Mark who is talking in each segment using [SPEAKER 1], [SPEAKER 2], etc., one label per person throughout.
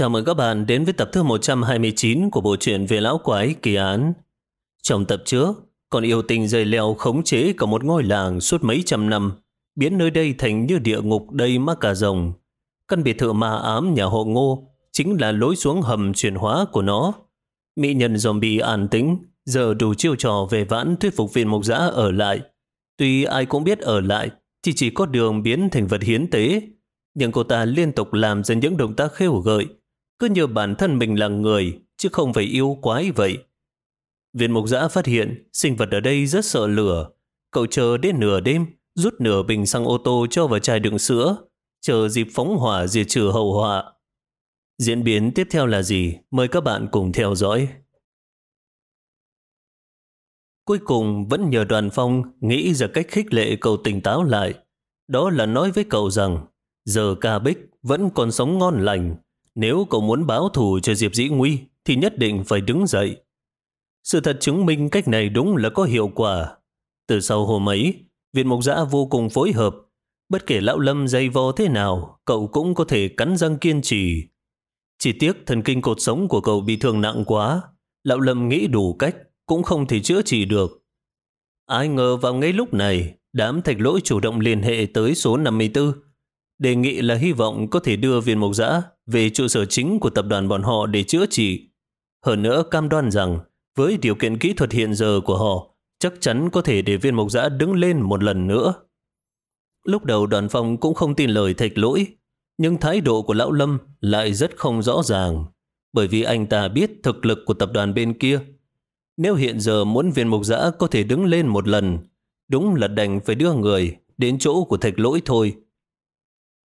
[SPEAKER 1] Chào mừng các bạn đến với tập thứ 129 của bộ truyện về lão quái kỳ án. Trong tập trước, con yêu tình dây leo khống chế cả một ngôi làng suốt mấy trăm năm, biến nơi đây thành như địa ngục đầy mắc cà rồng. Căn biệt thự ma ám nhà hộ ngô chính là lối xuống hầm chuyển hóa của nó. Mỹ nhân zombie an tĩnh, giờ đủ chiêu trò về vãn thuyết phục viên mục giã ở lại. Tuy ai cũng biết ở lại, thì chỉ có đường biến thành vật hiến tế. Nhưng cô ta liên tục làm ra những động tác khêu gợi, cứ như bản thân mình là người, chứ không phải yêu quái vậy. Viên mục giã phát hiện sinh vật ở đây rất sợ lửa. Cậu chờ đến nửa đêm, rút nửa bình xăng ô tô cho vào chai đựng sữa, chờ dịp phóng hỏa diệt trừ hậu họa. Diễn biến tiếp theo là gì? Mời các bạn cùng theo dõi. Cuối cùng vẫn nhờ đoàn phong nghĩ ra cách khích lệ cậu tỉnh táo lại. Đó là nói với cậu rằng giờ ca bích vẫn còn sống ngon lành. Nếu cậu muốn báo thù cho Diệp Dĩ Nguy thì nhất định phải đứng dậy. Sự thật chứng minh cách này đúng là có hiệu quả. Từ sau hôm ấy, Viện Mộc Giã vô cùng phối hợp. Bất kể lão lâm dây vò thế nào, cậu cũng có thể cắn răng kiên trì. Chỉ tiếc thần kinh cột sống của cậu bị thương nặng quá. Lão lâm nghĩ đủ cách, cũng không thể chữa trị được. Ai ngờ vào ngay lúc này, đám thạch lỗi chủ động liên hệ tới số 54. Đề nghị là hy vọng có thể đưa viên mộc giã về trụ sở chính của tập đoàn bọn họ để chữa trị. Hơn nữa cam đoan rằng với điều kiện kỹ thuật hiện giờ của họ, chắc chắn có thể để viên mộc giã đứng lên một lần nữa. Lúc đầu đoàn phòng cũng không tin lời thạch lỗi, nhưng thái độ của Lão Lâm lại rất không rõ ràng, bởi vì anh ta biết thực lực của tập đoàn bên kia. Nếu hiện giờ muốn viên mục giã có thể đứng lên một lần, đúng là đành phải đưa người đến chỗ của thạch lỗi thôi.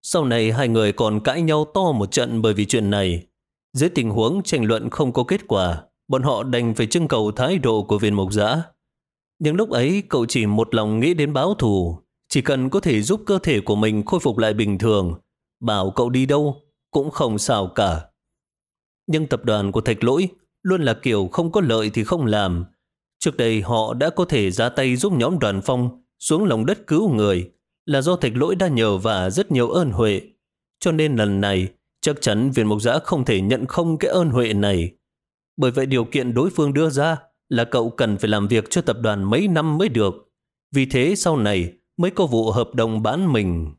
[SPEAKER 1] Sau này hai người còn cãi nhau to một trận bởi vì chuyện này. Dưới tình huống tranh luận không có kết quả, bọn họ đành phải trưng cầu thái độ của viên mục giã. Nhưng lúc ấy cậu chỉ một lòng nghĩ đến báo thù, chỉ cần có thể giúp cơ thể của mình khôi phục lại bình thường, bảo cậu đi đâu cũng không sao cả. Nhưng tập đoàn của Thạch Lỗi luôn là kiểu không có lợi thì không làm. Trước đây họ đã có thể ra tay giúp nhóm đoàn phong xuống lòng đất cứu người là do Thạch Lỗi đã nhờ và rất nhiều ơn huệ. Cho nên lần này chắc chắn viên mục giã không thể nhận không cái ơn huệ này. Bởi vậy điều kiện đối phương đưa ra là cậu cần phải làm việc cho tập đoàn mấy năm mới được. Vì thế sau này mới có vụ hợp đồng bán mình.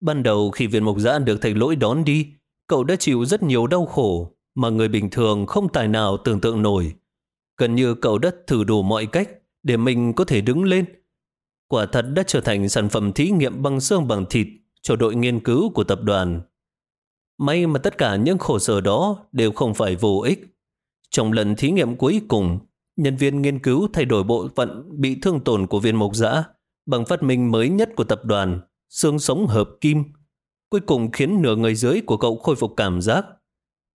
[SPEAKER 1] Ban đầu khi viên mục giã được thầy lỗi đón đi, cậu đã chịu rất nhiều đau khổ mà người bình thường không tài nào tưởng tượng nổi. Gần như cậu đã thử đủ mọi cách để mình có thể đứng lên. Quả thật đã trở thành sản phẩm thí nghiệm bằng xương bằng thịt cho đội nghiên cứu của tập đoàn. May mà tất cả những khổ sở đó đều không phải vô ích. Trong lần thí nghiệm cuối cùng, nhân viên nghiên cứu thay đổi bộ phận bị thương tổn của viên mộc giã bằng phát minh mới nhất của tập đoàn, xương sống hợp kim, cuối cùng khiến nửa người dưới của cậu khôi phục cảm giác.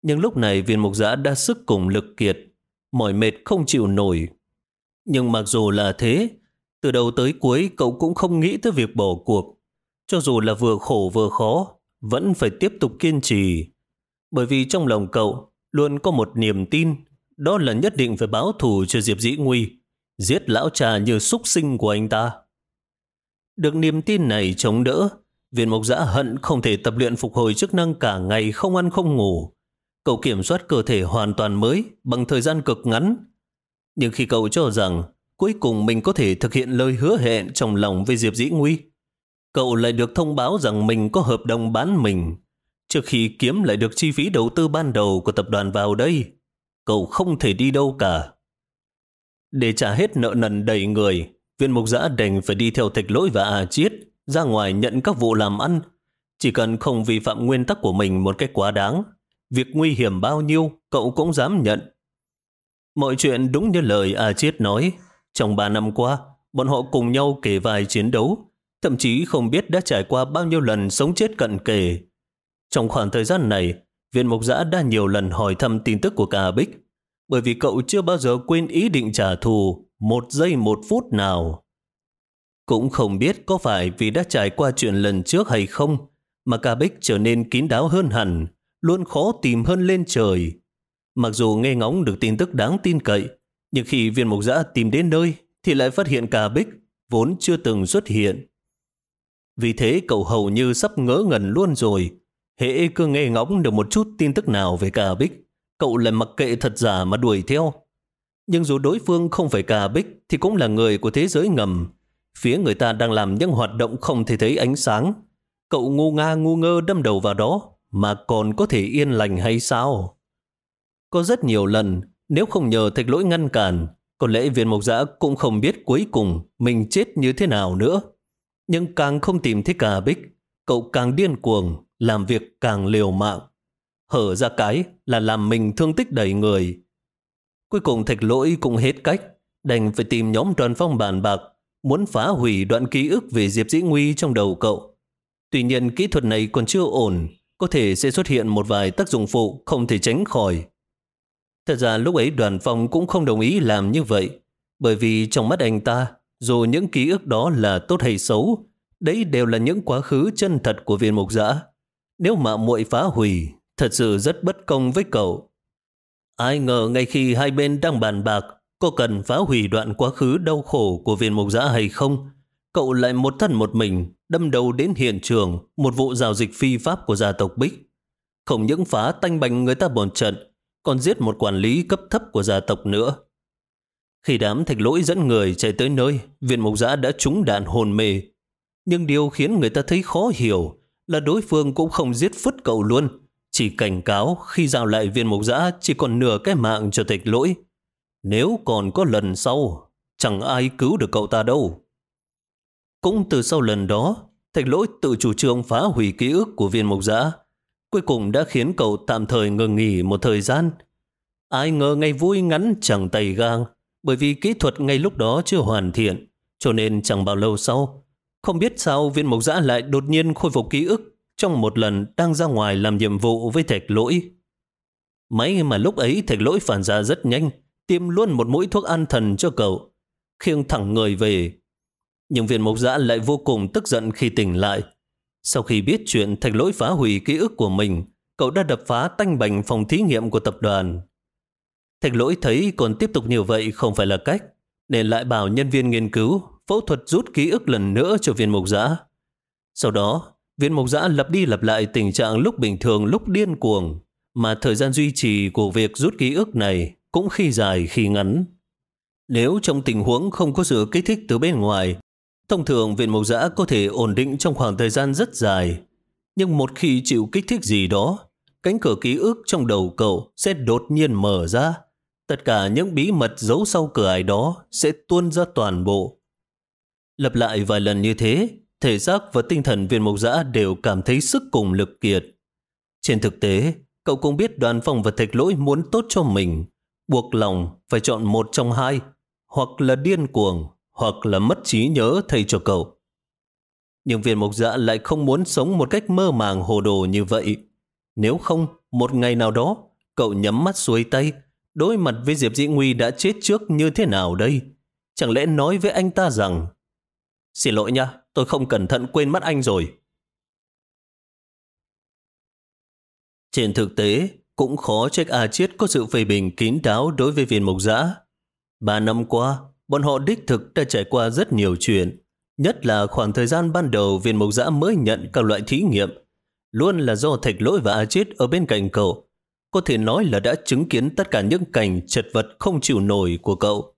[SPEAKER 1] Nhưng lúc này viên mục giã đã sức cùng lực kiệt, mỏi mệt không chịu nổi. Nhưng mặc dù là thế, từ đầu tới cuối cậu cũng không nghĩ tới việc bỏ cuộc. Cho dù là vừa khổ vừa khó, vẫn phải tiếp tục kiên trì. Bởi vì trong lòng cậu luôn có một niềm tin, đó là nhất định phải báo thù cho Diệp Dĩ Nguy, giết lão trà như súc sinh của anh ta. Được niềm tin này chống đỡ, viên mộc giã hận không thể tập luyện phục hồi chức năng cả ngày không ăn không ngủ. Cậu kiểm soát cơ thể hoàn toàn mới bằng thời gian cực ngắn. Nhưng khi cậu cho rằng cuối cùng mình có thể thực hiện lời hứa hẹn trong lòng với Diệp Dĩ Nguy, cậu lại được thông báo rằng mình có hợp đồng bán mình. Trước khi kiếm lại được chi phí đầu tư ban đầu của tập đoàn vào đây, cậu không thể đi đâu cả. Để trả hết nợ nần đầy người, viên mục giã đành phải đi theo thạch lỗi và à chiết, ra ngoài nhận các vụ làm ăn. Chỉ cần không vi phạm nguyên tắc của mình một cách quá đáng, việc nguy hiểm bao nhiêu cậu cũng dám nhận. Mọi chuyện đúng như lời à chiết nói. Trong ba năm qua, bọn họ cùng nhau kể vài chiến đấu, thậm chí không biết đã trải qua bao nhiêu lần sống chết cận kề. Trong khoảng thời gian này, viên mục giã đã nhiều lần hỏi thăm tin tức của cả Bích, bởi vì cậu chưa bao giờ quên ý định trả thù một giây một phút nào. Cũng không biết có phải vì đã trải qua chuyện lần trước hay không mà ca bích trở nên kín đáo hơn hẳn, luôn khó tìm hơn lên trời. Mặc dù nghe ngóng được tin tức đáng tin cậy, nhưng khi viên mục giã tìm đến nơi thì lại phát hiện cả bích vốn chưa từng xuất hiện. Vì thế cậu hầu như sắp ngỡ ngẩn luôn rồi. Hễ cứ nghe ngóng được một chút tin tức nào về cà bích, cậu lại mặc kệ thật giả mà đuổi theo. Nhưng dù đối phương không phải cà bích thì cũng là người của thế giới ngầm. Phía người ta đang làm những hoạt động không thể thấy ánh sáng. Cậu ngu nga ngu ngơ đâm đầu vào đó mà còn có thể yên lành hay sao? Có rất nhiều lần, nếu không nhờ thạch lỗi ngăn cản, có lẽ viên mộc giã cũng không biết cuối cùng mình chết như thế nào nữa. Nhưng càng không tìm thấy cà bích, cậu càng điên cuồng, làm việc càng liều mạng. Hở ra cái là làm mình thương tích đầy người. Cuối cùng thạch lỗi cũng hết cách, đành phải tìm nhóm đoàn phong bàn bạc, muốn phá hủy đoạn ký ức về Diệp Dĩ Nguy trong đầu cậu. Tuy nhiên kỹ thuật này còn chưa ổn, có thể sẽ xuất hiện một vài tác dụng phụ không thể tránh khỏi. Thật ra lúc ấy đoàn phong cũng không đồng ý làm như vậy, bởi vì trong mắt anh ta, dù những ký ức đó là tốt hay xấu, đấy đều là những quá khứ chân thật của viên mục giã. Nếu mà muội phá hủy, thật sự rất bất công với cậu. Ai ngờ ngay khi hai bên đang bàn bạc có cần phá hủy đoạn quá khứ đau khổ của viên mục giã hay không, cậu lại một thân một mình đâm đầu đến hiện trường một vụ giao dịch phi pháp của gia tộc Bích. Không những phá tanh bành người ta bòn trận, còn giết một quản lý cấp thấp của gia tộc nữa. Khi đám thạch lỗi dẫn người chạy tới nơi, viện mục giã đã trúng đạn hồn mê. Nhưng điều khiến người ta thấy khó hiểu là đối phương cũng không giết phứt cậu luôn, chỉ cảnh cáo khi giao lại viên mục giã chỉ còn nửa cái mạng cho thạch lỗi. Nếu còn có lần sau, chẳng ai cứu được cậu ta đâu. Cũng từ sau lần đó, thạch lỗi tự chủ trương phá hủy ký ức của viên mục giã, cuối cùng đã khiến cậu tạm thời ngừng nghỉ một thời gian. Ai ngờ ngày vui ngắn chẳng tay gang, bởi vì kỹ thuật ngay lúc đó chưa hoàn thiện, cho nên chẳng bao lâu sau, không biết sao viên mộc giã lại đột nhiên khôi phục ký ức trong một lần đang ra ngoài làm nhiệm vụ với thạch lỗi. Máy mà lúc ấy thạch lỗi phản ra rất nhanh, tiêm luôn một mũi thuốc an thần cho cậu, khiêng thẳng người về. Nhưng viên mộc giã lại vô cùng tức giận khi tỉnh lại. Sau khi biết chuyện thạch lỗi phá hủy ký ức của mình, cậu đã đập phá tanh bành phòng thí nghiệm của tập đoàn. Thạch lỗi thấy còn tiếp tục như vậy không phải là cách, nên lại bảo nhân viên nghiên cứu phẫu thuật rút ký ức lần nữa cho viên mục giã. Sau đó, viên mục giã lặp đi lặp lại tình trạng lúc bình thường lúc điên cuồng, mà thời gian duy trì của việc rút ký ức này cũng khi dài khi ngắn. Nếu trong tình huống không có sự kích thích từ bên ngoài, thông thường viện mộc giã có thể ổn định trong khoảng thời gian rất dài. Nhưng một khi chịu kích thích gì đó, cánh cửa ký ức trong đầu cậu sẽ đột nhiên mở ra. Tất cả những bí mật giấu sau cửa ải đó sẽ tuôn ra toàn bộ. Lặp lại vài lần như thế, thể xác và tinh thần viên mộc giã đều cảm thấy sức cùng lực kiệt. Trên thực tế, cậu cũng biết đoàn phòng và thạch lỗi muốn tốt cho mình, buộc lòng phải chọn một trong hai, hoặc là điên cuồng, hoặc là mất trí nhớ thay cho cậu. Nhưng viên mộc dạ lại không muốn sống một cách mơ màng hồ đồ như vậy. Nếu không, một ngày nào đó, cậu nhắm mắt xuôi tay, đối mặt với Diệp Dĩ Nguy đã chết trước như thế nào đây? Chẳng lẽ nói với anh ta rằng Xin lỗi nha, tôi không cẩn thận quên mất anh rồi. Trên thực tế, cũng khó trách A Chiết có sự phê bình kín đáo đối với viên mộc giã. Dạ. Ba năm qua, bọn họ đích thực đã trải qua rất nhiều chuyện, nhất là khoảng thời gian ban đầu viên mộc giã mới nhận các loại thí nghiệm, luôn là do thạch lỗi và A chết ở bên cạnh cậu. Có thể nói là đã chứng kiến tất cả những cảnh chật vật không chịu nổi của cậu.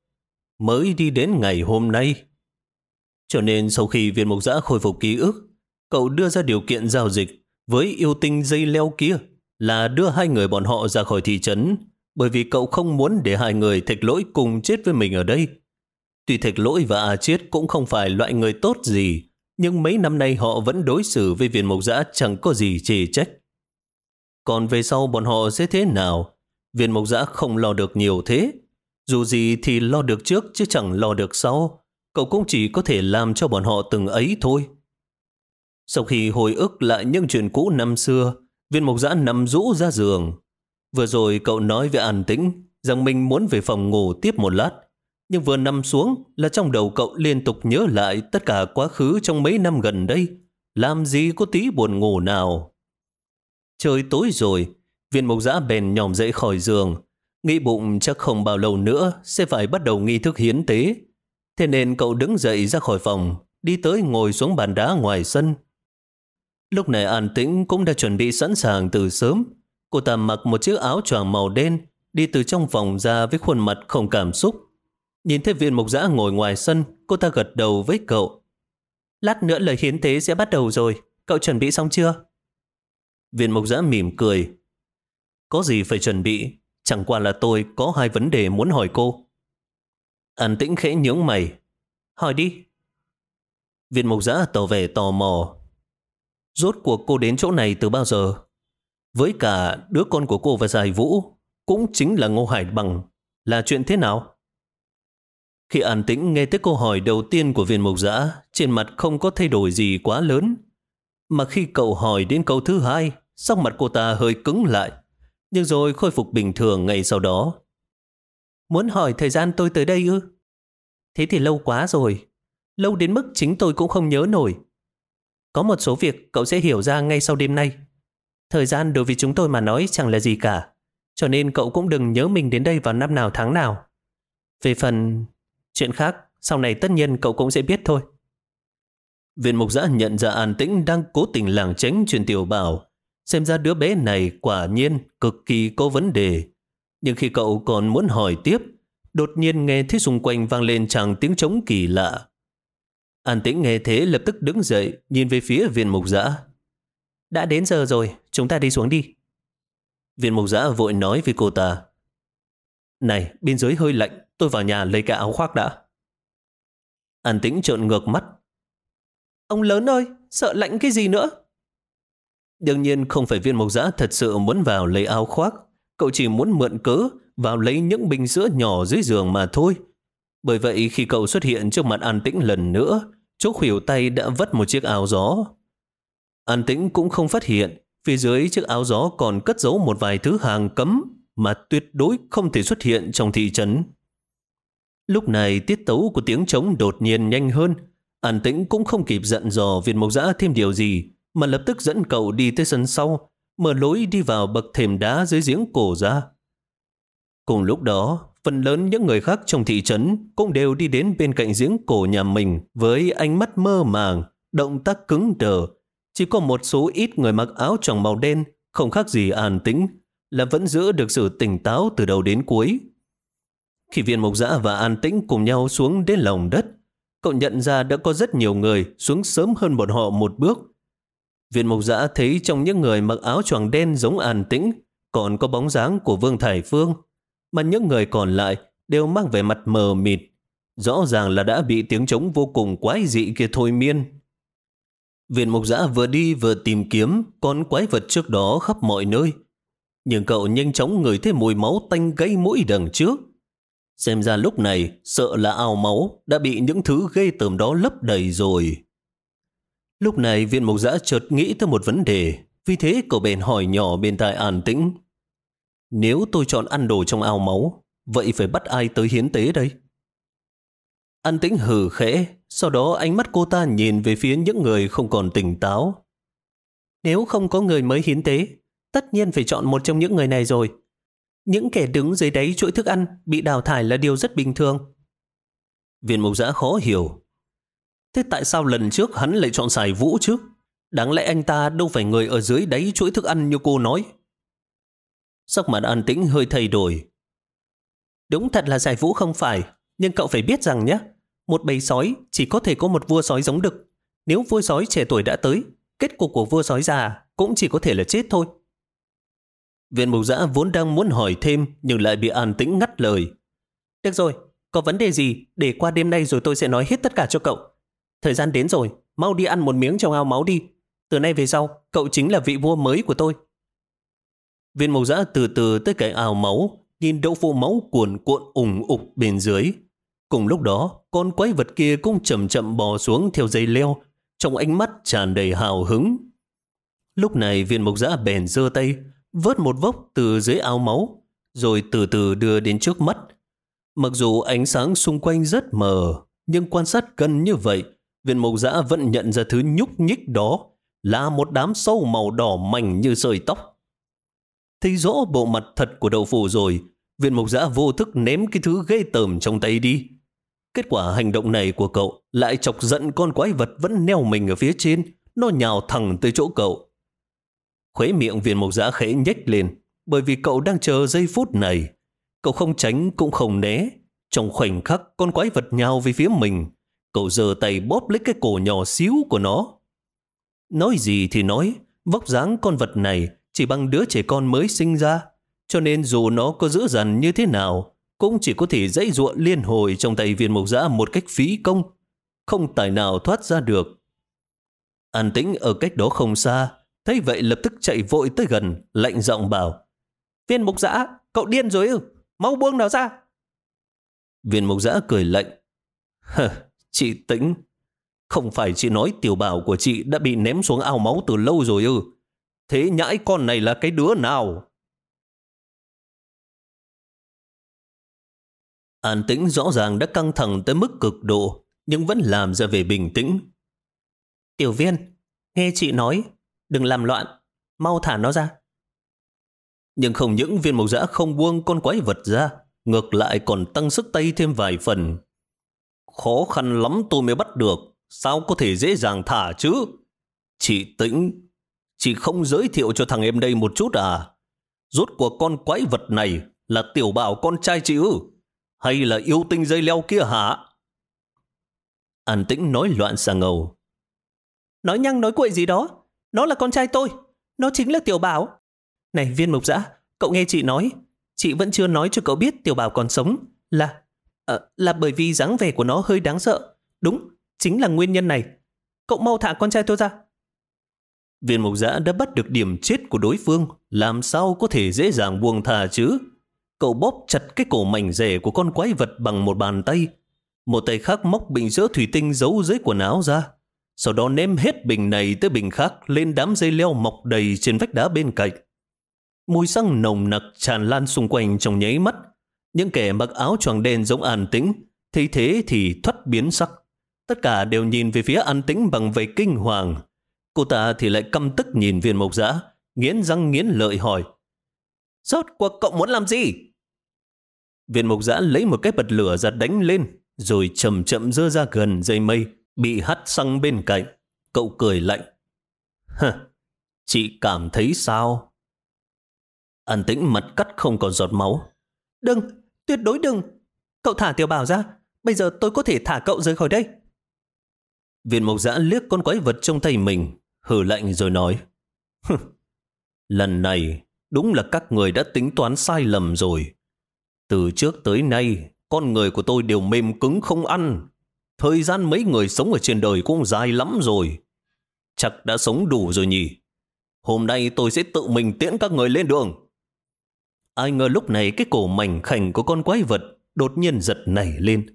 [SPEAKER 1] Mới đi đến ngày hôm nay, cho nên sau khi viên mục giã khôi phục ký ức, cậu đưa ra điều kiện giao dịch với yêu tinh dây leo kia là đưa hai người bọn họ ra khỏi thị trấn bởi vì cậu không muốn để hai người thạch lỗi cùng chết với mình ở đây. Tuy thạch lỗi và A Chiết cũng không phải loại người tốt gì, nhưng mấy năm nay họ vẫn đối xử với viên mộc giã chẳng có gì chê trách. Còn về sau bọn họ sẽ thế nào? Viên mộc giã không lo được nhiều thế. Dù gì thì lo được trước chứ chẳng lo được sau cậu cũng chỉ có thể làm cho bọn họ từng ấy thôi. Sau khi hồi ức lại những chuyện cũ năm xưa, viên mộc giã nằm rũ ra giường. Vừa rồi cậu nói với an tĩnh rằng mình muốn về phòng ngủ tiếp một lát. Nhưng vừa nằm xuống là trong đầu cậu liên tục nhớ lại tất cả quá khứ trong mấy năm gần đây. Làm gì có tí buồn ngủ nào. Trời tối rồi, viên mộc giã bèn nhòm dậy khỏi giường. Nghĩ bụng chắc không bao lâu nữa sẽ phải bắt đầu nghi thức hiến tế. Thế nên cậu đứng dậy ra khỏi phòng, đi tới ngồi xuống bàn đá ngoài sân. Lúc này An Tĩnh cũng đã chuẩn bị sẵn sàng từ sớm. Cô ta mặc một chiếc áo choàng màu đen, đi từ trong phòng ra với khuôn mặt không cảm xúc. Nhìn thấy viên mục giã ngồi ngoài sân, cô ta gật đầu với cậu. Lát nữa lời hiến tế sẽ bắt đầu rồi, cậu chuẩn bị xong chưa? Viên mục giã mỉm cười. Có gì phải chuẩn bị, chẳng qua là tôi có hai vấn đề muốn hỏi cô. An tĩnh khẽ nhướng mày. Hỏi đi. Viên mục giã tỏ vẻ tò mò. Rốt cuộc cô đến chỗ này từ bao giờ? Với cả đứa con của cô và Giải Vũ cũng chính là Ngô Hải Bằng. Là chuyện thế nào? Khi an tĩnh nghe tới câu hỏi đầu tiên của viên mục giã, trên mặt không có thay đổi gì quá lớn. Mà khi cậu hỏi đến câu thứ hai, sắc mặt cô ta hơi cứng lại, nhưng rồi khôi phục bình thường ngay sau đó. Muốn hỏi thời gian tôi tới đây ư? Thế thì lâu quá rồi. Lâu đến mức chính tôi cũng không nhớ nổi. Có một số việc cậu sẽ hiểu ra ngay sau đêm nay. Thời gian đối với chúng tôi mà nói chẳng là gì cả. Cho nên cậu cũng đừng nhớ mình đến đây vào năm nào tháng nào. Về phần chuyện khác, sau này tất nhiên cậu cũng sẽ biết thôi. Viện mục giã nhận ra an tĩnh đang cố tình lảng tránh chuyện tiểu bảo. Xem ra đứa bé này quả nhiên cực kỳ có vấn đề. Nhưng khi cậu còn muốn hỏi tiếp, đột nhiên nghe thấy xung quanh vang lên chàng tiếng trống kỳ lạ. An tĩnh nghe thế lập tức đứng dậy, nhìn về phía viên mục giã. Đã đến giờ rồi, chúng ta đi xuống đi. Viên mục giã vội nói với cô ta. Này, biên giới hơi lạnh, tôi vào nhà lấy cả áo khoác đã. An tĩnh trợn ngược mắt. Ông lớn ơi, sợ lạnh cái gì nữa? Đương nhiên không phải viên mộc giã thật sự muốn vào lấy áo khoác. Cậu chỉ muốn mượn cớ vào lấy những bình sữa nhỏ dưới giường mà thôi. Bởi vậy khi cậu xuất hiện trước mặt An Tĩnh lần nữa, chốt hiểu tay đã vất một chiếc áo gió. An Tĩnh cũng không phát hiện, phía dưới chiếc áo gió còn cất giấu một vài thứ hàng cấm mà tuyệt đối không thể xuất hiện trong thị trấn. Lúc này tiết tấu của tiếng trống đột nhiên nhanh hơn, An Tĩnh cũng không kịp giận dò viên mộc giã thêm điều gì, mà lập tức dẫn cậu đi tới sân sau, mở lối đi vào bậc thềm đá dưới giếng cổ ra. Cùng lúc đó, phần lớn những người khác trong thị trấn cũng đều đi đến bên cạnh giếng cổ nhà mình với ánh mắt mơ màng, động tác cứng đờ. Chỉ có một số ít người mặc áo choàng màu đen, không khác gì an tĩnh, là vẫn giữ được sự tỉnh táo từ đầu đến cuối. Khi viên Mộc Dã và an tĩnh cùng nhau xuống đến lòng đất, cậu nhận ra đã có rất nhiều người xuống sớm hơn bọn họ một bước. Viên Mộc Dã thấy trong những người mặc áo choàng đen giống an tĩnh, còn có bóng dáng của Vương Thải Phương mà những người còn lại đều mang vẻ mặt mờ mịt. Rõ ràng là đã bị tiếng trống vô cùng quái dị kia thôi miên. Viện mục giã vừa đi vừa tìm kiếm con quái vật trước đó khắp mọi nơi. Nhưng cậu nhanh chóng ngửi thấy mùi máu tanh gây mũi đằng trước. Xem ra lúc này sợ là ao máu đã bị những thứ ghê tởm đó lấp đầy rồi. Lúc này viên mộc giã chợt nghĩ tới một vấn đề, vì thế cậu bèn hỏi nhỏ bên tai an tĩnh. Nếu tôi chọn ăn đồ trong ao máu, vậy phải bắt ai tới hiến tế đây? An tĩnh hừ khẽ, sau đó ánh mắt cô ta nhìn về phía những người không còn tỉnh táo. Nếu không có người mới hiến tế, tất nhiên phải chọn một trong những người này rồi. Những kẻ đứng dưới đáy chuỗi thức ăn bị đào thải là điều rất bình thường. Viên mục giã khó hiểu. Thế tại sao lần trước hắn lại chọn xài vũ chứ? Đáng lẽ anh ta đâu phải người ở dưới đáy chuỗi thức ăn như cô nói. Sắc mặt an tĩnh hơi thay đổi. Đúng thật là giải vũ không phải, nhưng cậu phải biết rằng nhé, một bầy sói chỉ có thể có một vua sói giống đực. Nếu vua sói trẻ tuổi đã tới, kết cục của vua sói già cũng chỉ có thể là chết thôi. Viện mục giã vốn đang muốn hỏi thêm nhưng lại bị an tĩnh ngắt lời. Được rồi, có vấn đề gì để qua đêm nay rồi tôi sẽ nói hết tất cả cho cậu. Thời gian đến rồi, mau đi ăn một miếng trong ao máu đi. Từ nay về sau, cậu chính là vị vua mới của tôi. Viên mộc giã từ từ tới cái ao máu, nhìn đậu phụ máu cuồn cuộn ủng ục bên dưới. Cùng lúc đó, con quái vật kia cũng chậm chậm bò xuống theo dây leo, trong ánh mắt tràn đầy hào hứng. Lúc này viên mộc giã bèn giơ tay, vớt một vốc từ dưới ao máu, rồi từ từ đưa đến trước mắt. Mặc dù ánh sáng xung quanh rất mờ, nhưng quan sát gần như vậy, viên mộc giã vẫn nhận ra thứ nhúc nhích đó là một đám sâu màu đỏ mảnh như sợi tóc. Thấy rõ bộ mặt thật của đậu phụ rồi, viên Mộc giã vô thức ném cái thứ ghê tởm trong tay đi. Kết quả hành động này của cậu lại chọc giận con quái vật vẫn neo mình ở phía trên, nó nhào thẳng tới chỗ cậu. Khuế miệng viên mộc giã khẽ nhếch lên, bởi vì cậu đang chờ giây phút này. Cậu không tránh cũng không né. Trong khoảnh khắc con quái vật nhào về phía mình, cậu giơ tay bóp lấy cái cổ nhỏ xíu của nó. Nói gì thì nói, vóc dáng con vật này chỉ bằng đứa trẻ con mới sinh ra, cho nên dù nó có dữ dằn như thế nào, cũng chỉ có thể dãy ruộng liên hồi trong tay viên mộc giã một cách phí công, không tài nào thoát ra được. An tĩnh ở cách đó không xa, thấy vậy lập tức chạy vội tới gần, lạnh giọng bảo. Viên mục giã, cậu điên rồi ư? Mau buông nào ra. Viên mục giã cười lạnh. Hờ, chị tĩnh. Không phải chị nói tiểu bảo của chị đã bị ném xuống ao máu từ lâu rồi ư? Thế nhãi con này là cái đứa nào? An tĩnh rõ ràng đã căng thẳng tới mức cực độ, nhưng vẫn làm ra về bình tĩnh. Tiểu viên, nghe chị nói, đừng làm loạn, mau thả nó ra. Nhưng không những viên mộc giã không buông con quái vật ra, ngược lại còn tăng sức tay thêm vài phần. Khó khăn lắm tôi mới bắt được, sao có thể dễ dàng thả chứ? Chị tĩnh, chị không giới thiệu cho thằng em đây một chút à? Rốt của con quái vật này là tiểu bảo con trai chị ư? Hay là yêu tinh dây leo kia hả? An tĩnh nói loạn xà ngầu. Nói nhăng nói quậy gì đó. Nó là con trai tôi. Nó chính là tiểu bảo. Này viên mục Dã, cậu nghe chị nói. Chị vẫn chưa nói cho cậu biết tiểu bảo còn sống. Là à, là bởi vì dáng vẻ của nó hơi đáng sợ. Đúng, chính là nguyên nhân này. Cậu mau thả con trai tôi ra. Viên mục giã đã bắt được điểm chết của đối phương. Làm sao có thể dễ dàng buông thả chứ? Cậu bóp chặt cái cổ mảnh rẻ của con quái vật bằng một bàn tay. Một tay khác móc bình sữa thủy tinh giấu dưới quần áo ra. Sau đó ném hết bình này tới bình khác lên đám dây leo mọc đầy trên vách đá bên cạnh. Mùi xăng nồng nặc tràn lan xung quanh trong nháy mắt. Những kẻ mặc áo choàng đen giống an tĩnh, thấy thế thì thoát biến sắc. Tất cả đều nhìn về phía an tĩnh bằng vẻ kinh hoàng. Cô ta thì lại căm tức nhìn viên mộc giã, nghiến răng nghiến lợi hỏi. Rốt cuộc cậu muốn làm gì? Viên mộc giã lấy một cái bật lửa ra đánh lên, rồi chậm chậm dơ ra gần dây mây, bị hắt xăng bên cạnh. Cậu cười lạnh. Hờ, chị cảm thấy sao? An tĩnh mặt cắt không còn giọt máu. Đừng, tuyệt đối đừng. Cậu thả tiểu bảo ra, bây giờ tôi có thể thả cậu rời khỏi đây. Viên mộc giã liếc con quái vật trong tay mình, hử lạnh rồi nói. Lần này, đúng là các người đã tính toán sai lầm rồi. Từ trước tới nay, con người của tôi đều mềm cứng không ăn. Thời gian mấy người sống ở trên đời cũng dài lắm rồi. Chắc đã sống đủ rồi nhỉ. Hôm nay tôi sẽ tự mình tiễn các người lên đường. Ai ngờ lúc này cái cổ mảnh khảnh của con quái vật đột nhiên giật nảy lên.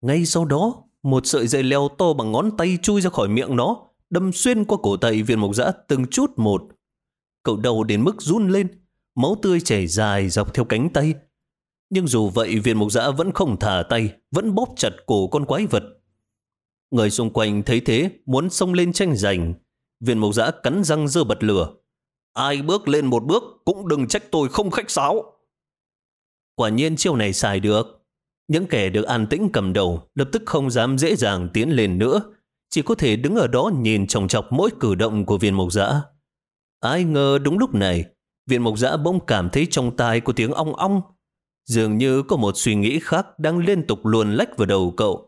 [SPEAKER 1] Ngay sau đó, một sợi dây leo to bằng ngón tay chui ra khỏi miệng nó, đâm xuyên qua cổ tay viên mộc dã từng chút một. Cậu đầu đến mức run lên, máu tươi chảy dài dọc theo cánh tay, nhưng dù vậy viên mục giã vẫn không thả tay, vẫn bóp chặt cổ con quái vật. Người xung quanh thấy thế, muốn xông lên tranh giành. Viên mục giã cắn răng dơ bật lửa. Ai bước lên một bước cũng đừng trách tôi không khách sáo. Quả nhiên chiêu này xài được. Những kẻ được an tĩnh cầm đầu lập tức không dám dễ dàng tiến lên nữa. Chỉ có thể đứng ở đó nhìn trồng chọc mỗi cử động của viên mục giã. Ai ngờ đúng lúc này, viên mục giã bỗng cảm thấy trong tai có tiếng ong ong Dường như có một suy nghĩ khác đang liên tục luồn lách vào đầu cậu.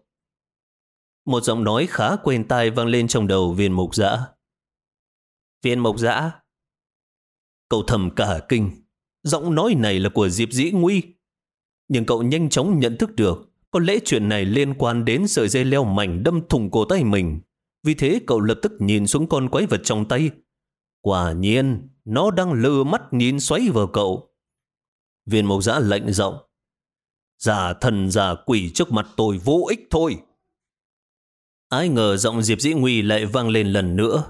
[SPEAKER 1] Một giọng nói khá quen tai vang lên trong đầu viên mục dã. Viên mục dã. Cậu thầm cả kinh. Giọng nói này là của Diệp Dĩ Nguy. Nhưng cậu nhanh chóng nhận thức được có lẽ chuyện này liên quan đến sợi dây leo mảnh đâm thủng cổ tay mình. Vì thế cậu lập tức nhìn xuống con quái vật trong tay. Quả nhiên, nó đang lơ mắt nhìn xoáy vào cậu. Viên mộc giã lệnh giọng. Giả thần giả quỷ trước mặt tôi vô ích thôi. Ai ngờ giọng Diệp Dĩ Nguy lại vang lên lần nữa.